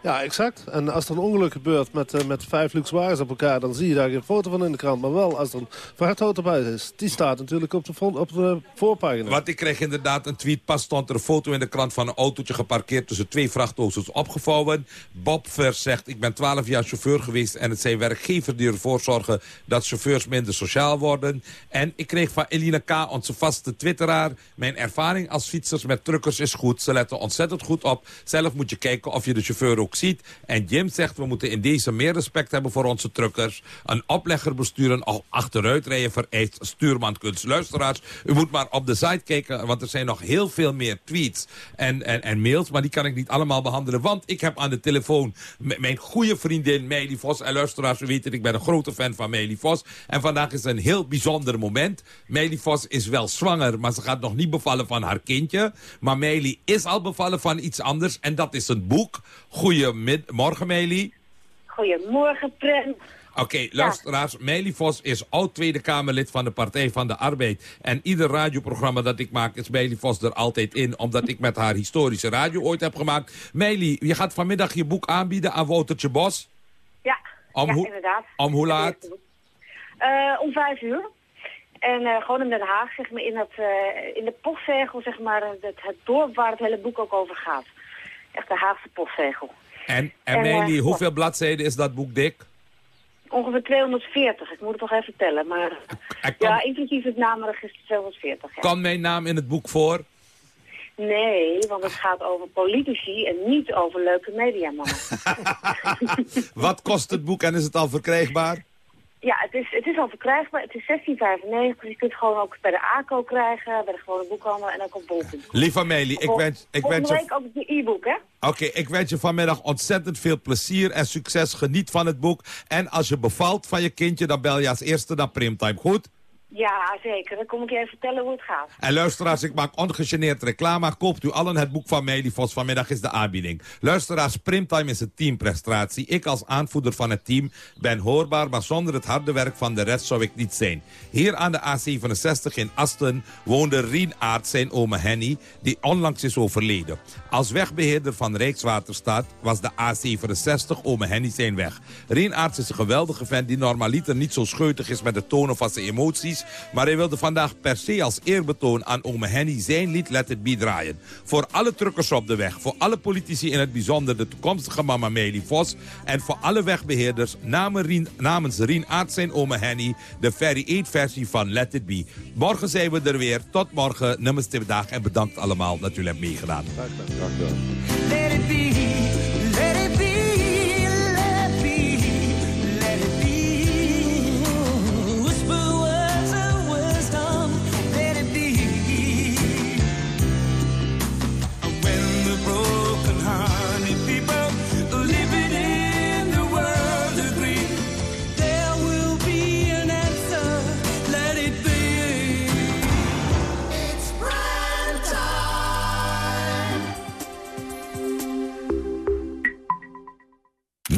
Ja, exact. En als er een ongeluk gebeurt met, eh, met vijf luxe wagens op elkaar... dan zie je daar geen foto van in de krant. Maar wel als er een vrachtauto bij is. Die staat natuurlijk op de, op de voorpagina. Want ik kreeg inderdaad een tweet. Pas stond er een foto in de krant van een autootje geparkeerd... tussen twee vrachtauto's opgevouwen. Bob Vers zegt, ik ben 12 jaar chauffeur geweest... en het zijn werkgevers die ervoor zorgen dat chauffeurs minder sociaal worden. En ik kreeg van Elina K., onze vaste twitteraar... mijn ervaring als fietsers met truckers is goed. Ze letten ontzettend goed op. Zelf moet je kijken of je de chauffeur ook ziet. En Jim zegt, we moeten in deze meer respect hebben voor onze truckers. Een oplegger besturen, achteruitrijden vereist stuurmankunst. Luisteraars, u moet maar op de site kijken, want er zijn nog heel veel meer tweets en, en, en mails. Maar die kan ik niet allemaal behandelen, want ik heb aan de telefoon mijn goede vriendin Meili Vos. En luisteraars, u weet het, ik ben een grote fan van Meili Vos. En vandaag is een heel bijzonder moment. Meili Vos is wel zwanger, maar ze gaat nog niet bevallen van haar kindje. Maar Meili is al bevallen van iets anders en dat is een boek. Goedemorgen, Meili. Goedemorgen, Prem. Oké, luisteraars. Meili Vos is oud Tweede Kamerlid van de Partij van de Arbeid. En ieder radioprogramma dat ik maak is Meili Vos er altijd in. Omdat ik met haar historische radio ooit heb gemaakt. Meili, je gaat vanmiddag je boek aanbieden aan Woutertje Bos. Ja, Om ja inderdaad. Om hoe laat? Eh, om vijf uur. En eh, gewoon in Den Haag, zeg maar, in, dat, eh, in de postzegel, zeg maar, het, het dorp waar het hele boek ook over gaat. Echt de Haagse postzegel. En, en eh, hoeveel bladzijden is dat boek dik? Ongeveer 240, ik moet het toch even tellen. Maar ja, inclusief het namenregister 240. Ja. Kan mijn naam in het boek voor? Nee, want het gaat over politici en niet over leuke mediamannen. Wat kost het boek en is het al verkrijgbaar? Ja, het is, het is al verkrijgbaar. Het is 16,95. Dus je kunt het gewoon ook bij de ACO krijgen, bij de gewone boekhandel en ook op bol.com. Lieve Meili, ik wens, ik wens je... ook de e-book, hè? Oké, ik wens je vanmiddag ontzettend veel plezier en succes. Geniet van het boek. En als je bevalt van je kindje, dan bel je als eerste naar Primtime. Goed? Ja, zeker. Dan kom ik je even vertellen hoe het gaat. En luisteraars, ik maak ongegeneerd reclame. Koopt u allen het boek van Meili Vos. Vanmiddag is de aanbieding. Luisteraars, Primtime is een teamprestatie. Ik als aanvoerder van het team ben hoorbaar... maar zonder het harde werk van de rest zou ik niet zijn. Hier aan de A67 in Asten woonde Rien zijn ome Henny... die onlangs is overleden. Als wegbeheerder van Rijkswaterstaat was de A67 ome Henny zijn weg. Rien is een geweldige vent die normaliter niet zo scheutig is... met het tonen van zijn emoties... maar hij wilde vandaag per se als eerbetoon aan ome Henny zijn lied Let It Be draaien. Voor alle truckers op de weg, voor alle politici in het bijzonder... de toekomstige mama Meili Vos... en voor alle wegbeheerders namens Rien, namens Rien zijn ome Henny... de Ferry 8 versie van Let It Be. Morgen zijn we er weer. Tot morgen. Namaste dag en bedankt allemaal dat jullie hebben meegedaan.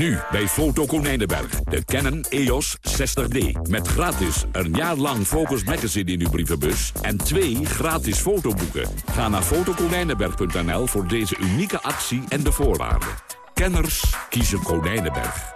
Nu bij Foto Konijnenberg. De Canon EOS 60D. Met gratis een jaar lang Focus Magazine in uw brievenbus. En twee gratis fotoboeken. Ga naar fotokonijnenberg.nl voor deze unieke actie en de voorwaarden. Kenners kiezen Konijnenberg.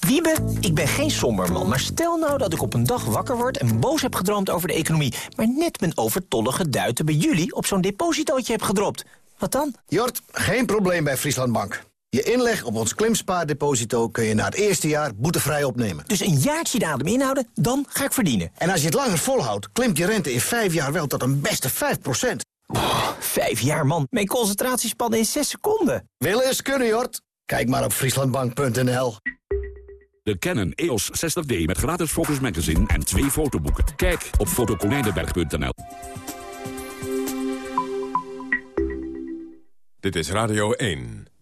Wiebe, ik ben geen somberman, maar stel nou dat ik op een dag wakker word... en boos heb gedroomd over de economie... maar net mijn overtollige duiten bij jullie op zo'n depositootje heb gedropt. Wat dan? Jort, geen probleem bij Friesland Bank. Je inleg op ons klimspaardeposito kun je na het eerste jaar boetevrij opnemen. Dus een jaartje de adem inhouden, dan ga ik verdienen. En als je het langer volhoudt, klimt je rente in vijf jaar wel tot een beste 5% vijf jaar, man. Mijn concentratiespannen in zes seconden. Willen is kunnen, Jort. Kijk maar op frieslandbank.nl. De Canon EOS 60D met gratis Focus Magazine en twee fotoboeken. Kijk op fotokonijnenberg.nl. Dit is Radio 1.